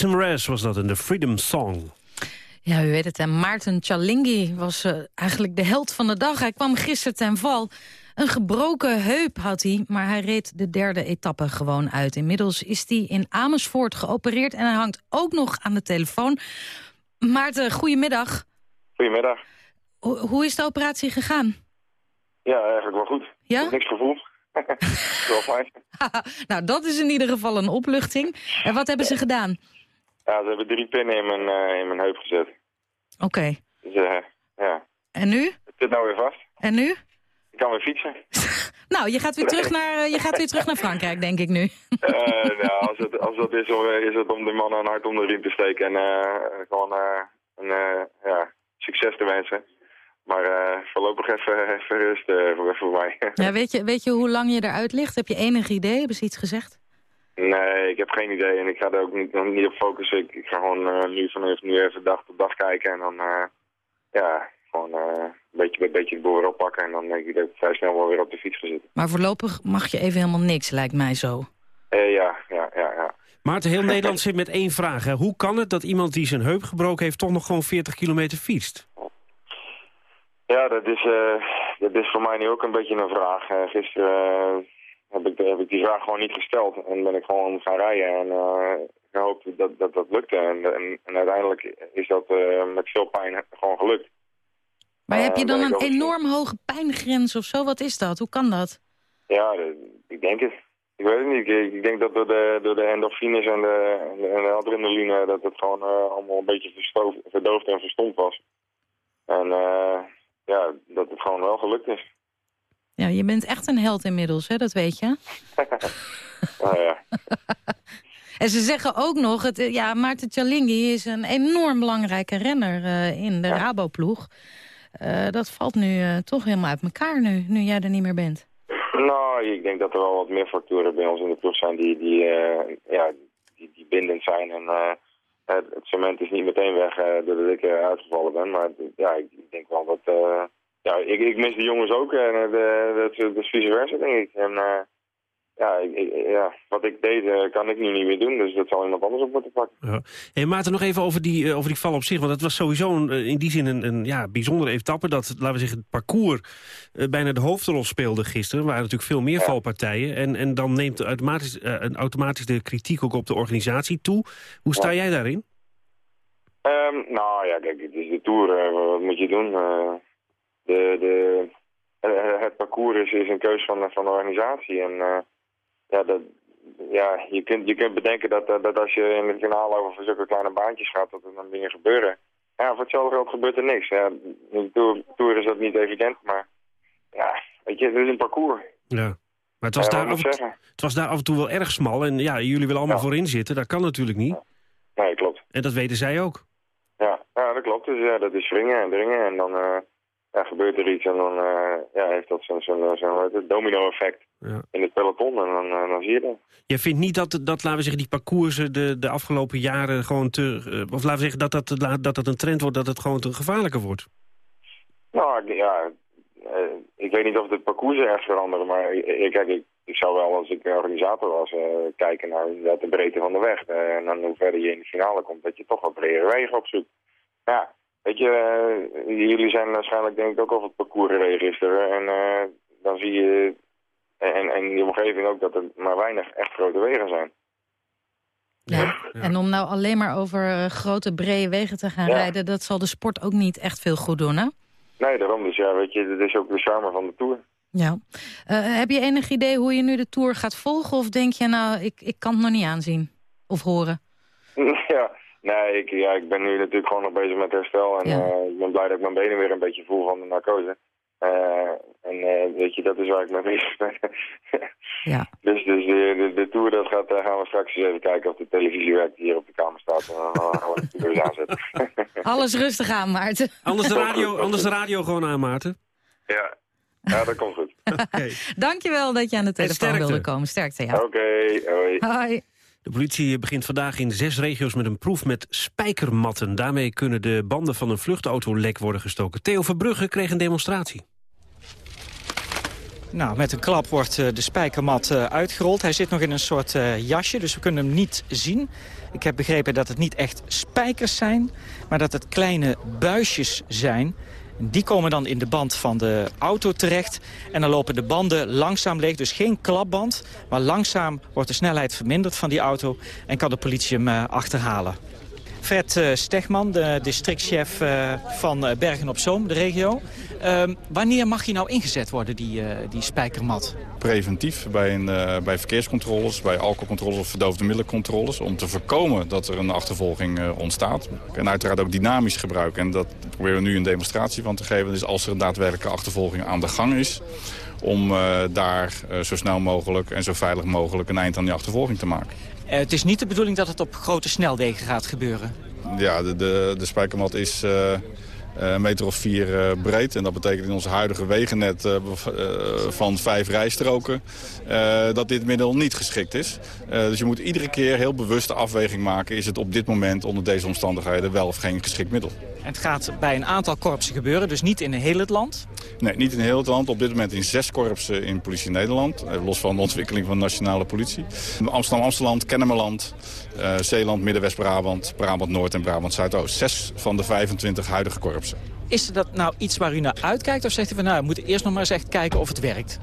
[SPEAKER 3] Jason Mraz was dat in de Freedom Song.
[SPEAKER 2] Ja, u weet het, en Maarten Chalingi was eh, eigenlijk de held van de dag. Hij kwam gisteren ten val. Een gebroken heup had hij, maar hij reed de derde etappe gewoon uit. Inmiddels is hij in Amersfoort geopereerd en hij hangt ook nog aan de telefoon. Maarten, goedemiddag.
[SPEAKER 18] Goedemiddag.
[SPEAKER 2] Ho- hoe is de operatie gegaan?
[SPEAKER 18] Ja, eigenlijk wel goed.
[SPEAKER 2] Ja?
[SPEAKER 18] Niks gevoeld. wel fijn.
[SPEAKER 2] nou, dat is in ieder geval een opluchting. En wat hebben ze gedaan?
[SPEAKER 18] Ja, ze hebben drie pinnen in mijn, eh, in mijn heup gezet.
[SPEAKER 2] Oké.
[SPEAKER 18] Dus eh, ja,
[SPEAKER 2] En nu?
[SPEAKER 18] het zit nou weer vast.
[SPEAKER 2] En nu?
[SPEAKER 18] Ik kan weer fietsen.
[SPEAKER 2] Nou, je gaat weer terug naar, eh, je gaat weer terug naar Frankrijk, denk ik nu.
[SPEAKER 18] Nou, als, het, als dat is, is het om de mannen een hart om de riem te steken en gewoon een ja, succes te wensen. Maar voorlopig even, even rust eh, voor, voor mij.
[SPEAKER 2] Ja, weet, je, weet je hoe lang je eruit ligt? Heb je enig idee? Hebben ze iets gezegd?
[SPEAKER 18] Nee, ik heb geen idee en ik ga er ook niet, nog niet op focussen. Ik, ik ga gewoon eh, nu vanaf nu even dag tot dag kijken en dan eh, ja, gewoon eh, een beetje bij beetje het boer oppakken. En dan denk ik dat ik vrij snel wel weer op de fiets ga zitten.
[SPEAKER 2] Maar voorlopig mag je even helemaal niks, lijkt mij zo.
[SPEAKER 18] Eh, ja, ja, ja, ja.
[SPEAKER 3] Maarten, heel Nederland zit met één vraag. Hè. Hoe kan het dat iemand die zijn heup gebroken heeft... toch nog gewoon 40 kilometer fietst?
[SPEAKER 18] Ja, dat is, eh, dat is voor mij nu ook een beetje een vraag. Eh, gisteren heb, ik, heb ik die vraag gewoon niet gesteld en ben ik gewoon gaan rijden. En eh, ik hoop dat, dat dat lukte. En, en, en uiteindelijk is dat eh, met veel pijn gewoon gelukt.
[SPEAKER 2] Maar heb je
[SPEAKER 18] Eh,
[SPEAKER 2] dan een enorm hoge pijngrens of zo? Wat is dat? Hoe kan dat?
[SPEAKER 18] Ja, ik denk het. Ik weet het niet. Ik, denk dat door de, door de endorfines en de, en de, en de adrenaline... dat het gewoon eh, allemaal een beetje verstoof, verdoofd en verstomd was. En ja, dat het gewoon wel gelukt is.
[SPEAKER 2] Ja, je bent echt een held inmiddels, hè? dat weet je.
[SPEAKER 18] Nou ja.
[SPEAKER 2] En ze zeggen ook nog, het, ja, Maarten Tjalingi is een enorm belangrijke renner eh, in de Raboploeg. Eh, dat valt nu eh, toch helemaal uit elkaar nu, nu jij er niet meer bent.
[SPEAKER 18] Nou, ik denk dat er wel wat meer factoren bij ons in de ploeg zijn die, die, ja, die, die bindend zijn. En het, cement is niet meteen weg doordat ik uitgevallen ben. Maar ja, ik, ik denk wel dat... ja, ik, ik mis de jongens ook en eh, dat, dat is vice versa, denk ik. En eh, ja, ik, ik- ja, wat ik deed eh, kan ik nu niet meer doen, dus dat zal iemand anders op moeten pakken.
[SPEAKER 3] Ja. Hey, Maarten, nog even over die, over die val op zich. Want het was sowieso een, in die zin een, een ja, bijzondere etappe. Dat, laten we zeggen, het parcours bijna de hoofdrol speelde gisteren. Er waren natuurlijk veel meer valpartijen. En, en dan neemt automatisch, automatisch de kritiek ook op de organisatie toe. Hoe sta jij daarin?
[SPEAKER 18] Ehm, nou ja, kijk, het is de Tour. wat moet je doen? Eh, de, de, eh, het parcours is, is een keus van, van de organisatie. En eh, ja, dat, ja je, kunt, je kunt bedenken dat, dat, als je in het finale over zulke kleine baantjes gaat, dat er dan dingen gebeuren. Ja, voor hetzelfde geld gebeurt er niks. Ja, in de tour, tour is dat niet evident, maar ja, weet je, het is een parcours.
[SPEAKER 3] Ja. Maar het was,
[SPEAKER 18] Ja,
[SPEAKER 3] daar af, het was daar af en toe wel erg smal. En ja, jullie willen allemaal voorin zitten. Dat kan natuurlijk niet.
[SPEAKER 18] Nee, klopt.
[SPEAKER 3] En dat weten zij ook.
[SPEAKER 18] Ja, ja dat klopt. Dus ja, dat is wringen en dringen. En dan eh, ja, gebeurt er iets en dan eh, ja, heeft dat zo'n zo'n zo'n domino-effect
[SPEAKER 3] Ja.
[SPEAKER 18] in het peloton. En dan, eh, dan zie je dat.
[SPEAKER 3] Jij vindt niet dat, dat laten we zeggen, die parcoursen de, de afgelopen jaren gewoon te... eh, of laten we zeggen dat dat, dat dat een trend wordt, dat het gewoon te gevaarlijker wordt?
[SPEAKER 18] Nou, ik- ja, eh, ik weet niet of de parcoursen echt veranderen, maar ik, kijk, ik, ik zou wel, als ik organisator was, eh, kijken naar de breedte van de weg. Eh, en dan hoe verder je in de finale komt, dat je toch wat bredere wegen opzoekt. Ja, weet je, eh, jullie zijn waarschijnlijk denk ik ook over het parcours geregistreerd. En eh, dan zie je, en, en in die omgeving ook, dat er maar weinig echt grote wegen zijn.
[SPEAKER 2] En om nou alleen maar over eh, grote, brede wegen te gaan
[SPEAKER 18] Ja.
[SPEAKER 2] rijden... dat zal de sport ook niet echt veel goed doen, hè?
[SPEAKER 18] Nee, daarom. Dus ja, weet je, dat is ook de charme van de Tour.
[SPEAKER 2] Ja. Eh, heb je enig idee hoe je nu de Tour gaat volgen? Of denk je, nou, ik, ik kan het nog niet aanzien? Of horen?
[SPEAKER 18] ja, nee, ik, ja, ik ben nu natuurlijk gewoon nog bezig met herstel. En eh, ik ben blij dat ik mijn benen weer een beetje voel van de narcose. Eh, en eh, weet je, dat is waar ik mee bezig ben.
[SPEAKER 2] ja.
[SPEAKER 18] Dus, dus de, de, de tour, dat gaat, gaan we straks eens even kijken of de televisie werkt die hier op de kamer staat. En dan gaan we de tour eens aanzetten.
[SPEAKER 2] Alles rustig aan, Maarten.
[SPEAKER 3] Anders de radio, anders de radio gewoon aan, Maarten.
[SPEAKER 18] ja. ja, dat komt goed.
[SPEAKER 2] Dankjewel dat je aan de telefoon wilde komen. Sterkte, ja.
[SPEAKER 18] Oké, hoi.
[SPEAKER 2] Hoi.
[SPEAKER 3] De politie begint vandaag in zes regio's met een proef met spijkermatten. Daarmee kunnen de banden van een vluchtauto lek worden gestoken. Theo Verbrugge kreeg een demonstratie.
[SPEAKER 19] Nou, met een klap wordt eh, de spijkermat eh, uitgerold. Hij zit nog in een soort eh, jasje, dus we kunnen hem niet zien. Ik heb begrepen dat het niet echt spijkers zijn, maar dat het kleine buisjes zijn. Die komen dan in de band van de auto terecht. En dan lopen de banden langzaam leeg, dus geen klapband. Maar langzaam wordt de snelheid verminderd van die auto... en kan de politie hem eh, achterhalen. Fred eh, Stegman, de districtchef eh, van eh, Bergen op Zoom, de regio. Ehm, wanneer mag hij nou ingezet worden, die, die spijkermat?
[SPEAKER 20] preventief bij, een, bij verkeerscontroles, bij alcoholcontroles of verdoofde middelencontroles. Om te voorkomen dat er een achtervolging ontstaat. En uiteraard ook dynamisch gebruik. En dat proberen we nu een demonstratie van te geven. Dus als er een daadwerkelijke achtervolging aan de gang is... om daar zo snel mogelijk en zo veilig mogelijk een eind aan die achtervolging te maken.
[SPEAKER 19] Eh, het is niet de bedoeling dat het op grote snelwegen gaat gebeuren.
[SPEAKER 20] Ja, de, de, de spijkermat is eh, eh, een meter of vier breed. En dat betekent in onze huidige wegennet van vijf rijstroken... dat dit middel niet geschikt is. Dus je moet iedere keer heel bewust de afweging maken... is het op dit moment onder deze omstandigheden wel of geen geschikt middel.
[SPEAKER 19] En het gaat bij een aantal korpsen gebeuren, dus niet in heel het land.
[SPEAKER 20] Nee, niet in heel het land. Op dit moment in zes korpsen in Politie Nederland. eh, Los van de ontwikkeling van de nationale politie. Amsterdam, Amsterdam, Kennemerland, eh, Zeeland, Midden-West-Brabant, Brabant-Noord en Brabant-Zuidoost. Zes van de 25 huidige korpsen.
[SPEAKER 19] Is er dat nou iets waar u naar uitkijkt? Of zegt u van nou, we moeten eerst nog maar eens echt kijken of het werkt?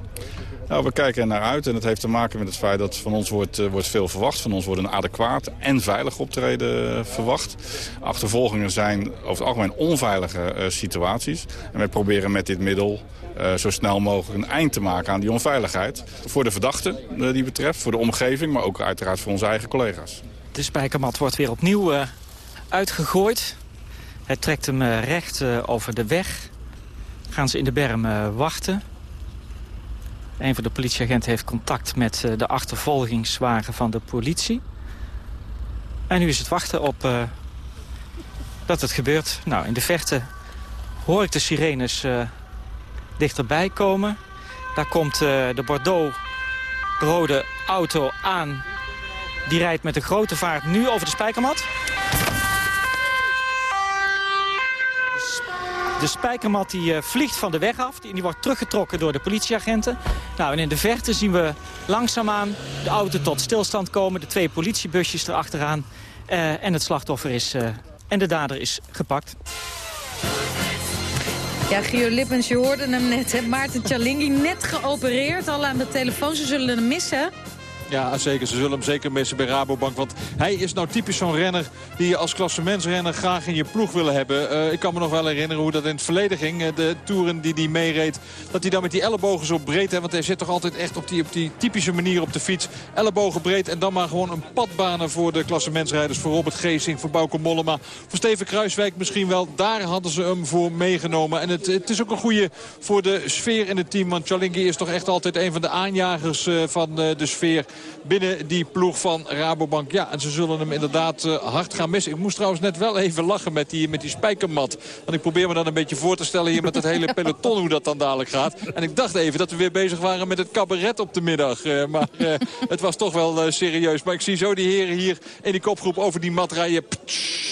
[SPEAKER 20] Nou, we kijken er naar uit en het heeft te maken met het feit dat van ons wordt, eh, wordt veel verwacht. Van ons wordt een adequaat en veilig optreden verwacht. Achtervolgingen zijn over het algemeen onveilige eh, situaties. En wij proberen met dit middel eh, zo snel mogelijk een eind te maken aan die onveiligheid. Voor de verdachte eh, die betreft, voor de omgeving, maar ook uiteraard voor onze eigen collega's.
[SPEAKER 19] De spijkermat wordt weer opnieuw uitgegooid. Hij trekt hem recht over de weg. Gaan ze in de berm wachten. Een van de politieagenten heeft contact met eh, de achtervolgingswagen van de politie. En nu is het wachten op eh, dat het gebeurt. Nou, in de verte hoor ik de sirenes eh, dichterbij komen. Daar komt de Bordeaux-rode auto aan. Die rijdt met een grote vaart nu over de spijkermat. De spijkermat die, vliegt van de weg af. Die, die wordt teruggetrokken door de politieagenten. Nou, en in de verte zien we langzaamaan de auto tot stilstand komen. De twee politiebusjes erachteraan. Eh, en het slachtoffer is... eh, en de dader is gepakt.
[SPEAKER 2] Ja, Gio Lippens, je hoorde hem net. Hè? Maarten Chalingi, net geopereerd, al aan de telefoon. Ze zullen hem missen.
[SPEAKER 10] Ja, zeker. Ze zullen hem zeker missen bij Rabobank. Want hij is nou typisch zo'n renner die je als klassementsrenner graag in je ploeg wil hebben. Eh, ik kan me nog wel herinneren hoe dat in het verleden ging. Eh, de toeren die hij meereed. Dat hij dan met die ellebogen zo breed... Hè, want hij zit toch altijd echt op die, op die typische manier op de fiets. Ellebogen breed en dan maar gewoon een pad banen voor de klassementsrijders. Voor Robert Geesing, voor Bauke Mollema. Voor Steven Kruiswijk misschien wel. Daar hadden ze hem voor meegenomen. En het, het is ook een goede voor de sfeer in het team. Want Chalingi is toch echt altijd een van de aanjagers eh, van de sfeer binnen die ploeg van Rabobank. Ja, en ze zullen hem inderdaad eh, hard gaan missen. Ik moest trouwens net wel even lachen met die, met die spijkermat. Want ik probeer me dan een beetje voor te stellen hier met het hele peloton hoe dat dan dadelijk gaat. En ik dacht even dat we weer bezig waren met het cabaret op de middag. Eh, maar eh, het was toch wel serieus. Maar ik zie zo die heren hier in die kopgroep over die mat rijden.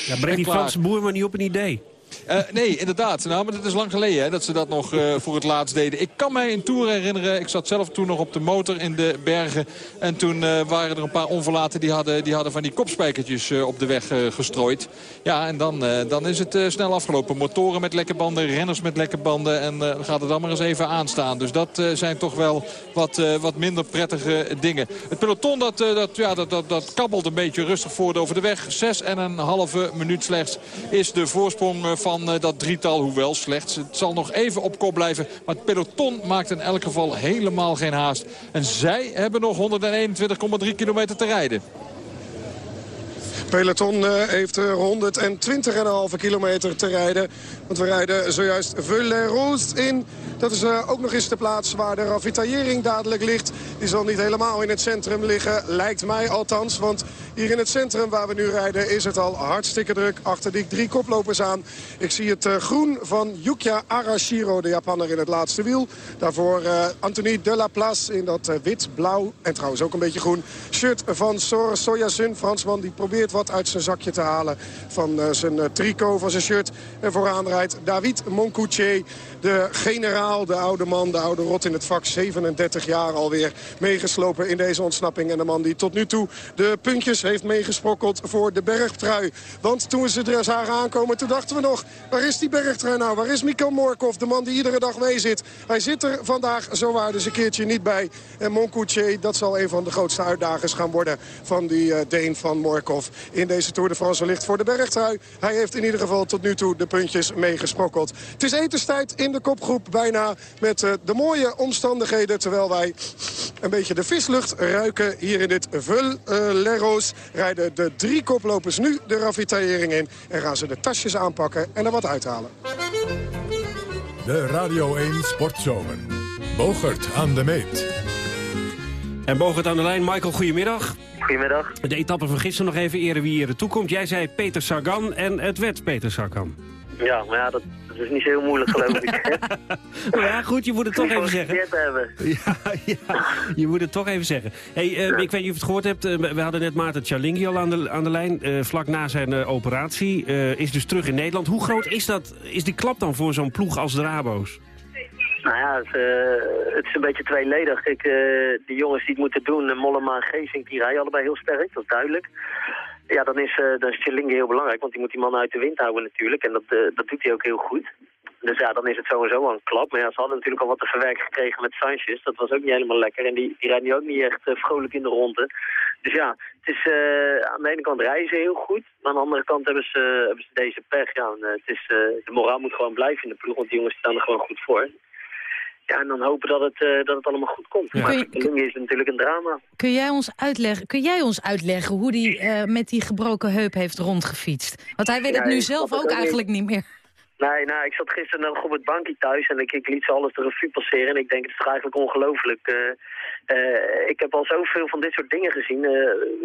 [SPEAKER 3] Ja, breng die Franse boer maar niet op een idee.
[SPEAKER 10] Eh, nee, inderdaad. Nou, maar het is lang geleden hè, dat ze dat nog eh, voor het laatst deden. Ik kan mij een tour herinneren. Ik zat zelf toen nog op de motor in de bergen. En toen eh, waren er een paar onverlaten die hadden, die hadden van die kopspijkertjes op de weg gestrooid. Ja, en dan, dan is het snel afgelopen. Motoren met lekke banden, renners met lekke banden. En gaat het dan maar eens even aanstaan. Dus dat zijn toch wel wat, wat minder prettige dingen. Het peloton dat, dat, ja, dat, dat, dat kabbelt een beetje rustig voort over de weg. Zes en een halve minuut slechts is de voorsprong eh, eh, dat drietal. Hoewel slechts. Het zal nog even op kop blijven. Maar het peloton maakt in elk geval helemaal geen haast. En zij hebben nog 121,3 kilometer te rijden.
[SPEAKER 21] Peloton eh, heeft er 120,5 kilometer te rijden. Want we rijden zojuist Veuleroos in. Dat is eh, ook nog eens de plaats waar de ravitaillering dadelijk ligt. Die zal niet helemaal in het centrum liggen, lijkt mij althans. Want hier in het centrum waar we nu rijden is het al hartstikke druk. Achter die drie koplopers aan. Ik zie het eh, groen van Yukia Arashiro, de Japanner in het laatste wiel. Daarvoor eh, Anthony Delaplace in dat wit, blauw en trouwens ook een beetje groen. Shirt van Sor Fransman, die probeert wat uit zijn zakje te halen. Van zijn tricot, van zijn shirt. En vooraan rijdt David Moncoutier, de generaal, de oude man, de oude rot in het vak. 37 jaar alweer meegeslopen in deze ontsnapping. En de man die tot nu toe de puntjes heeft meegesprokkeld voor de bergtrui. Want toen ze er zagen aankomen, toen dachten we nog... waar is die bergtrui nou? Waar is Mikkel Morkov, de man die iedere dag mee zit? Hij zit er vandaag zowaar dus een keertje niet bij. En Moncoutier, dat zal een van de grootste uitdagers gaan worden... van die uh, Deen van Morkov in deze Tour de France ligt voor de bergtrui. Hij heeft in ieder geval tot nu toe de puntjes meegesprokkeld. Het is etenstijd in de kopgroep bijna met uh, de mooie omstandigheden... terwijl wij een beetje de vislucht ruiken hier in dit Vul-Lero's. rijden de drie koplopers nu de ravitaillering in... en gaan ze de tasjes aanpakken en er wat uithalen.
[SPEAKER 1] De Radio 1 Sportzomer. Bogert aan de meet.
[SPEAKER 3] En Bogert aan de lijn. Michael, goedemiddag.
[SPEAKER 22] Goedemiddag.
[SPEAKER 3] De etappe van gisteren nog even eren wie er toekomt. Jij zei Peter Sagan en het werd Peter Sagan.
[SPEAKER 22] Ja, maar ja, dat, dat is niet zo heel moeilijk geloof ik.
[SPEAKER 3] maar ja, goed, je moet het toch even zeggen. Ja, ja, je moet het toch even zeggen. Hey, uh, ja. Ik weet niet of je het gehoord hebt. Uh, we hadden net Maarten Cialinghi al aan de, aan de lijn. Uh, vlak na zijn operatie. is dus terug in Nederland. Hoe groot is, dat, is die klap dan voor zo'n ploeg als de Rabo's?
[SPEAKER 22] Nou ja, het, uh, het, is een beetje tweeledig. Kijk, uh, de jongens die het moeten doen, Mollema en Geesink, die rijden allebei heel sterk, dat is duidelijk. Ja, dan is, uh, dan is Tjelinge heel belangrijk, want die moet die man uit de wind houden natuurlijk. En dat, dat doet hij ook heel goed. Dus ja, dan is het sowieso wel een klap. Maar ja, ze hadden natuurlijk al wat te verwerken gekregen met Sanchez. Dat was ook niet helemaal lekker. En die, die rijdt nu ook niet echt vrolijk in de ronde. Dus ja, het is, aan de ene kant rijden ze heel goed. Maar aan de andere kant hebben ze, hebben ze deze pech. Ja, en, het is, de moraal moet gewoon blijven in de ploeg, want die jongens staan er gewoon goed voor. Ja, en dan hopen dat het, uh, dat het allemaal goed komt. Ja. Maar je, is natuurlijk een drama.
[SPEAKER 2] Kun jij ons uitleggen, kun jij ons uitleggen hoe hij uh, met die gebroken heup heeft rondgefietst? Want hij weet ja, het nu zelf ook, ook eigenlijk niet meer.
[SPEAKER 22] Nee, nou, ik zat gisteren nog op het bankje thuis en ik, ik liet ze alles de revue passeren. En ik denk, het is toch eigenlijk ongelooflijk. Uh, ik heb al zoveel van dit soort dingen gezien.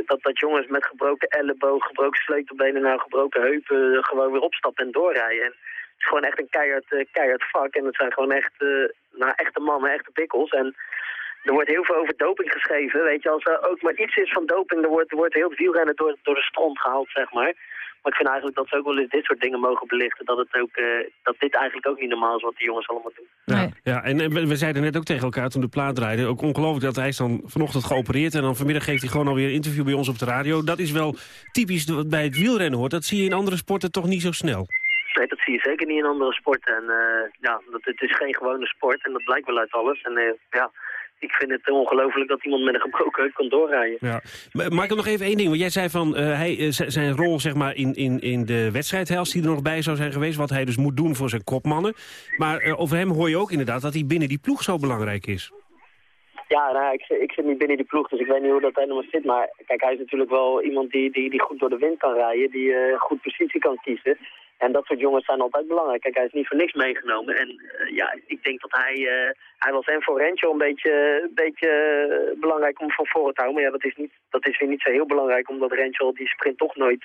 [SPEAKER 22] dat, dat jongens met gebroken elleboog, gebroken sleutelbenen, nou gebroken heupen gewoon weer opstappen en doorrijden. En, is gewoon echt een keihard, uh, keihard vak. En het zijn gewoon echt, uh, nou, echte mannen, echte pikkels. En er wordt heel veel over doping geschreven. Weet je, als er ook maar iets is van doping, dan wordt, wordt heel het wielrennen door, door de stront gehaald, zeg maar. Maar ik vind eigenlijk dat ze ook wel eens dit soort dingen mogen belichten. Dat, het ook, uh, dat dit eigenlijk ook niet normaal is wat die jongens allemaal doen.
[SPEAKER 3] Ja, ja en, we, zeiden net ook tegen elkaar toen de plaat draaide. Ook ongelooflijk dat hij is dan vanochtend geopereerd. En dan vanmiddag geeft hij gewoon alweer een interview bij ons op de radio. Dat is wel typisch wat bij het wielrennen hoort. Dat zie je in andere sporten toch niet zo snel.
[SPEAKER 22] Nee, dat zie je zeker niet in andere sporten. En uh, ja, dat, het is geen gewone sport en dat blijkt wel uit alles. En uh, ja, ik vind het ongelooflijk dat iemand met een gebroken heup kan doorrijden.
[SPEAKER 3] Ja. Michael, nog even één ding. Want jij zei van uh, hij, zijn rol zeg maar, in, in, in de wedstrijd, als hij er nog bij zou zijn geweest... wat hij dus moet doen voor zijn kopmannen. Maar over hem hoor je ook inderdaad dat hij binnen die ploeg zo belangrijk is.
[SPEAKER 22] Ja, nou, ik, ik zit niet binnen die ploeg, dus ik weet niet hoe dat helemaal zit. Maar kijk, hij is natuurlijk wel iemand die, die, die goed door de wind kan rijden, die uh, goed positie kan kiezen. En dat soort jongens zijn altijd belangrijk. Kijk, hij is niet voor niks meegenomen. En uh, ja, ik denk dat hij, uh, hij was en voor Rentje een beetje, een beetje belangrijk om van voren te houden. Maar ja, dat is, niet, dat is weer niet zo heel belangrijk, omdat Rentje die sprint toch nooit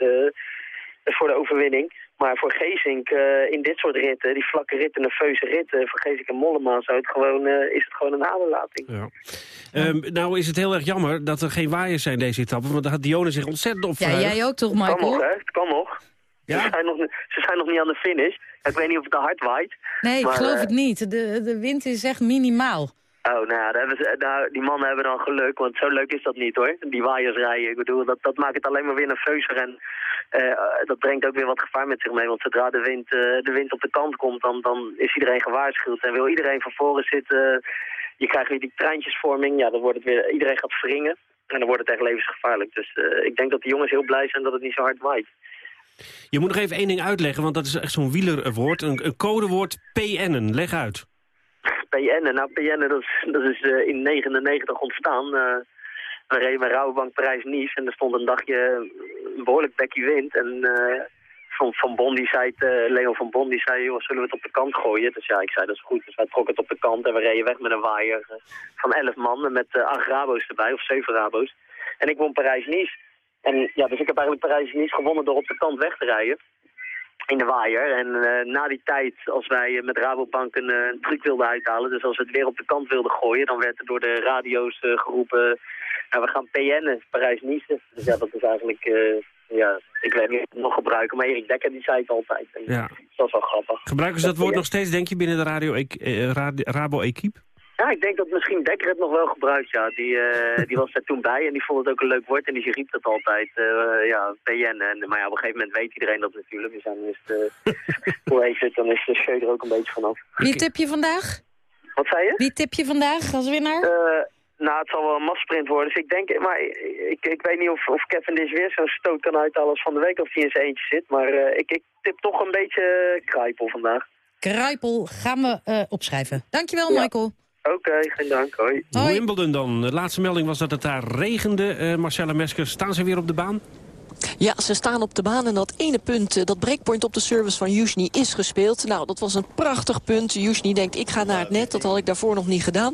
[SPEAKER 22] voor de overwinning. Maar voor Geesink uh, in dit soort ritten, die vlakke ritten, nerveuze ritten, voor Geesink en Mollema zou het gewoon, uh, is het gewoon een aderlating.
[SPEAKER 3] Ja. Um, nou is het heel erg jammer dat er geen waaiers zijn deze etappe, want daar had Dione zich ontzettend op
[SPEAKER 2] Ja, jij ook toch, Michael?
[SPEAKER 22] Het kan nog, hè? Het kan nog. Ze, zijn nog, ze zijn nog niet aan de finish. Ik weet niet of het te hard waait.
[SPEAKER 2] Nee, ik geloof
[SPEAKER 22] eh,
[SPEAKER 2] het niet. De, de wind is echt minimaal.
[SPEAKER 22] Oh, nou ja, daar hebben ze, daar, die mannen hebben dan geluk, want zo leuk is dat niet hoor. Die waaiers rijden, ik bedoel, dat, dat maakt het alleen maar weer nerveuzer en eh, eh, dat brengt ook weer wat gevaar met zich mee. Want zodra de wind, eh, de wind op de kant komt, dan, dan is iedereen gewaarschuwd. En wil iedereen van voren zitten, je krijgt weer die treintjesvorming, ja, dan wordt het weer, iedereen gaat wringen. En dan wordt het echt levensgevaarlijk. Dus eh, ik denk dat de jongens heel blij zijn dat het niet zo hard waait.
[SPEAKER 3] Je moet nog even één ding uitleggen, want dat is echt zo'n wielerwoord. Een, een codewoord PN'en. Leg uit.
[SPEAKER 22] PN, nou PN dat is, dat is eh, in 99 ontstaan. eh we reden bij Rabobank Parijs-Nice en er stond een dagje een behoorlijk bekje wind. En eh, van, van Bon die zei, het, eh, Leo van Bon die zei, joh, zullen we het op de kant gooien? Dus ja, ik zei, dat is goed. Dus wij trokken het op de kant en we reden weg met een waaier eh, van 11 man met eh, acht Rabo's erbij, of zeven Rabo's. En ik won Parijs-Nice. En ja, dus ik heb eigenlijk Parijs-Nice gewonnen door op de kant weg te rijden in de waaier. En eh, na die tijd, als wij met Rabobank een, eh, een truc wilden uithalen... dus als we het weer op de kant wilden gooien... dan werd er door de radio's eh, geroepen... nou, we gaan PN'en, Parijs-Nice. Dus ja, dat is eigenlijk... ja, ik weet niet of het nog gebruiken, maar Erik Dekker die zei het altijd. En
[SPEAKER 3] Ja.
[SPEAKER 22] Dat is wel grappig.
[SPEAKER 3] Gebruiken ze dat woord
[SPEAKER 22] PN.
[SPEAKER 3] nog steeds, denk je, binnen de radio, eh, Radi- Rabo-equipe?
[SPEAKER 22] Ja, ik denk dat misschien Dekker het nog wel gebruikt, ja. Die, eh, die was daar toen bij en die vond het ook een leuk woord en die riep dat altijd, eh, ja, PN. En, maar ja, op een gegeven moment weet iedereen dat natuurlijk. Dus dan is het, eh, hoe heet het, dan is de scheu er ook een beetje vanaf.
[SPEAKER 2] Wie tip je vandaag?
[SPEAKER 22] Wat zei je?
[SPEAKER 2] Wie tip je vandaag als winnaar?
[SPEAKER 22] Eh, nou, het zal wel een massprint worden. Dus ik denk, maar ik, ik weet niet of, of Kevin Dis weer zo'n stoot kan uithalen als van de week of hij in zijn eentje zit. Maar eh, ik, ik tip toch een beetje Kruipel vandaag.
[SPEAKER 2] Kruipel gaan we eh, opschrijven. Dankjewel,
[SPEAKER 22] Ja.
[SPEAKER 2] Michael.
[SPEAKER 22] Oké, geen dank. Hoi.
[SPEAKER 3] Wimbledon dan. De laatste melding was dat het daar regende. Eh Marcella Mesker, staan ze weer op de baan?
[SPEAKER 14] Ja, ze staan op de baan en dat ene punt, eh, dat breakpoint op de service van Yushni is gespeeld. Nou, dat was een prachtig punt. Yushni denkt, ik ga naar het net. Dat had ik daarvoor nog niet gedaan.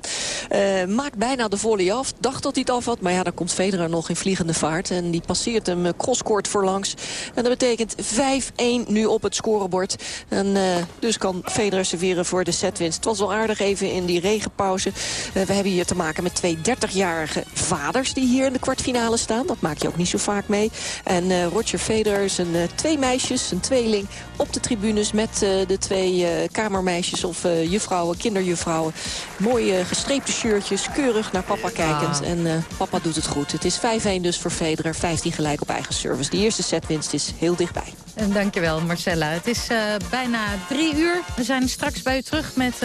[SPEAKER 14] Eh, maakt bijna de volley af. Dacht dat hij het af had, maar ja, dan komt Federer nog in vliegende vaart. En die passeert hem eh, crosscourt voorlangs. En dat betekent 5-1 nu op het scorebord. En dus kan Federer serveren voor de setwinst. Het was wel aardig even in die regenpauze. We hebben hier te maken met twee 30-jarige vaders die hier in de kwartfinale staan. Dat maak je ook niet zo vaak mee. En eh, Roger Federer, zijn eh, twee meisjes, zijn tweeling... op de tribunes met eh, de twee kamermeisjes of juffrouwen, kinderjuffrouwen. Mooie gestreepte shirtjes, keurig naar papa kijkend. En papa doet het goed. Het is 5-1 dus voor Federer, 15 gelijk op eigen service. De eerste setwinst is heel dichtbij.
[SPEAKER 2] En dankjewel, Marcella. Het is bijna drie uur. We zijn straks bij u terug met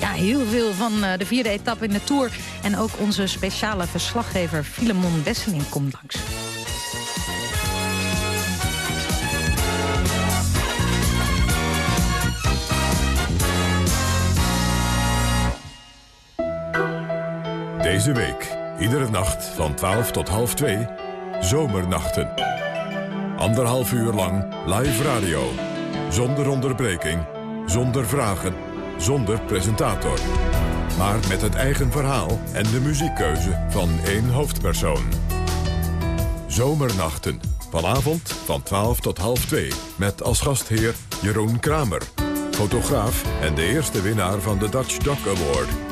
[SPEAKER 2] ja, heel veel van de vierde etappe in de Tour. En ook onze speciale verslaggever Filemon Besseling komt langs.
[SPEAKER 1] Deze week, iedere nacht van 12 tot half 2, Zomernachten. Anderhalf uur lang live radio. Zonder onderbreking, zonder vragen, zonder presentator. Maar met het eigen verhaal en de muziekkeuze van één hoofdpersoon. Zomernachten. Vanavond van 12 tot half 2. Met als gastheer Jeroen Kramer. Fotograaf en de eerste winnaar van de Dutch Dog Award.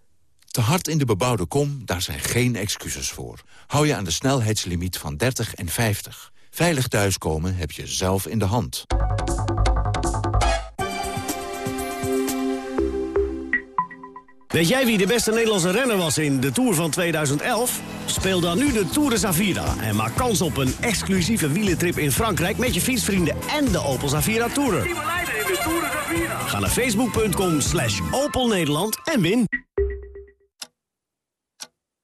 [SPEAKER 23] Te hard in de bebouwde kom, daar zijn geen excuses voor. Hou je aan de snelheidslimiet van 30 en 50. Veilig thuiskomen heb je zelf in de hand.
[SPEAKER 8] Weet jij wie de beste Nederlandse renner was in de Tour van 2011? Speel dan nu de Tour de Zavira en maak kans op een exclusieve wielentrip in Frankrijk... met je fietsvrienden en de Opel Zavira Tourer. Ga naar facebook.com slash Opel Nederland en win.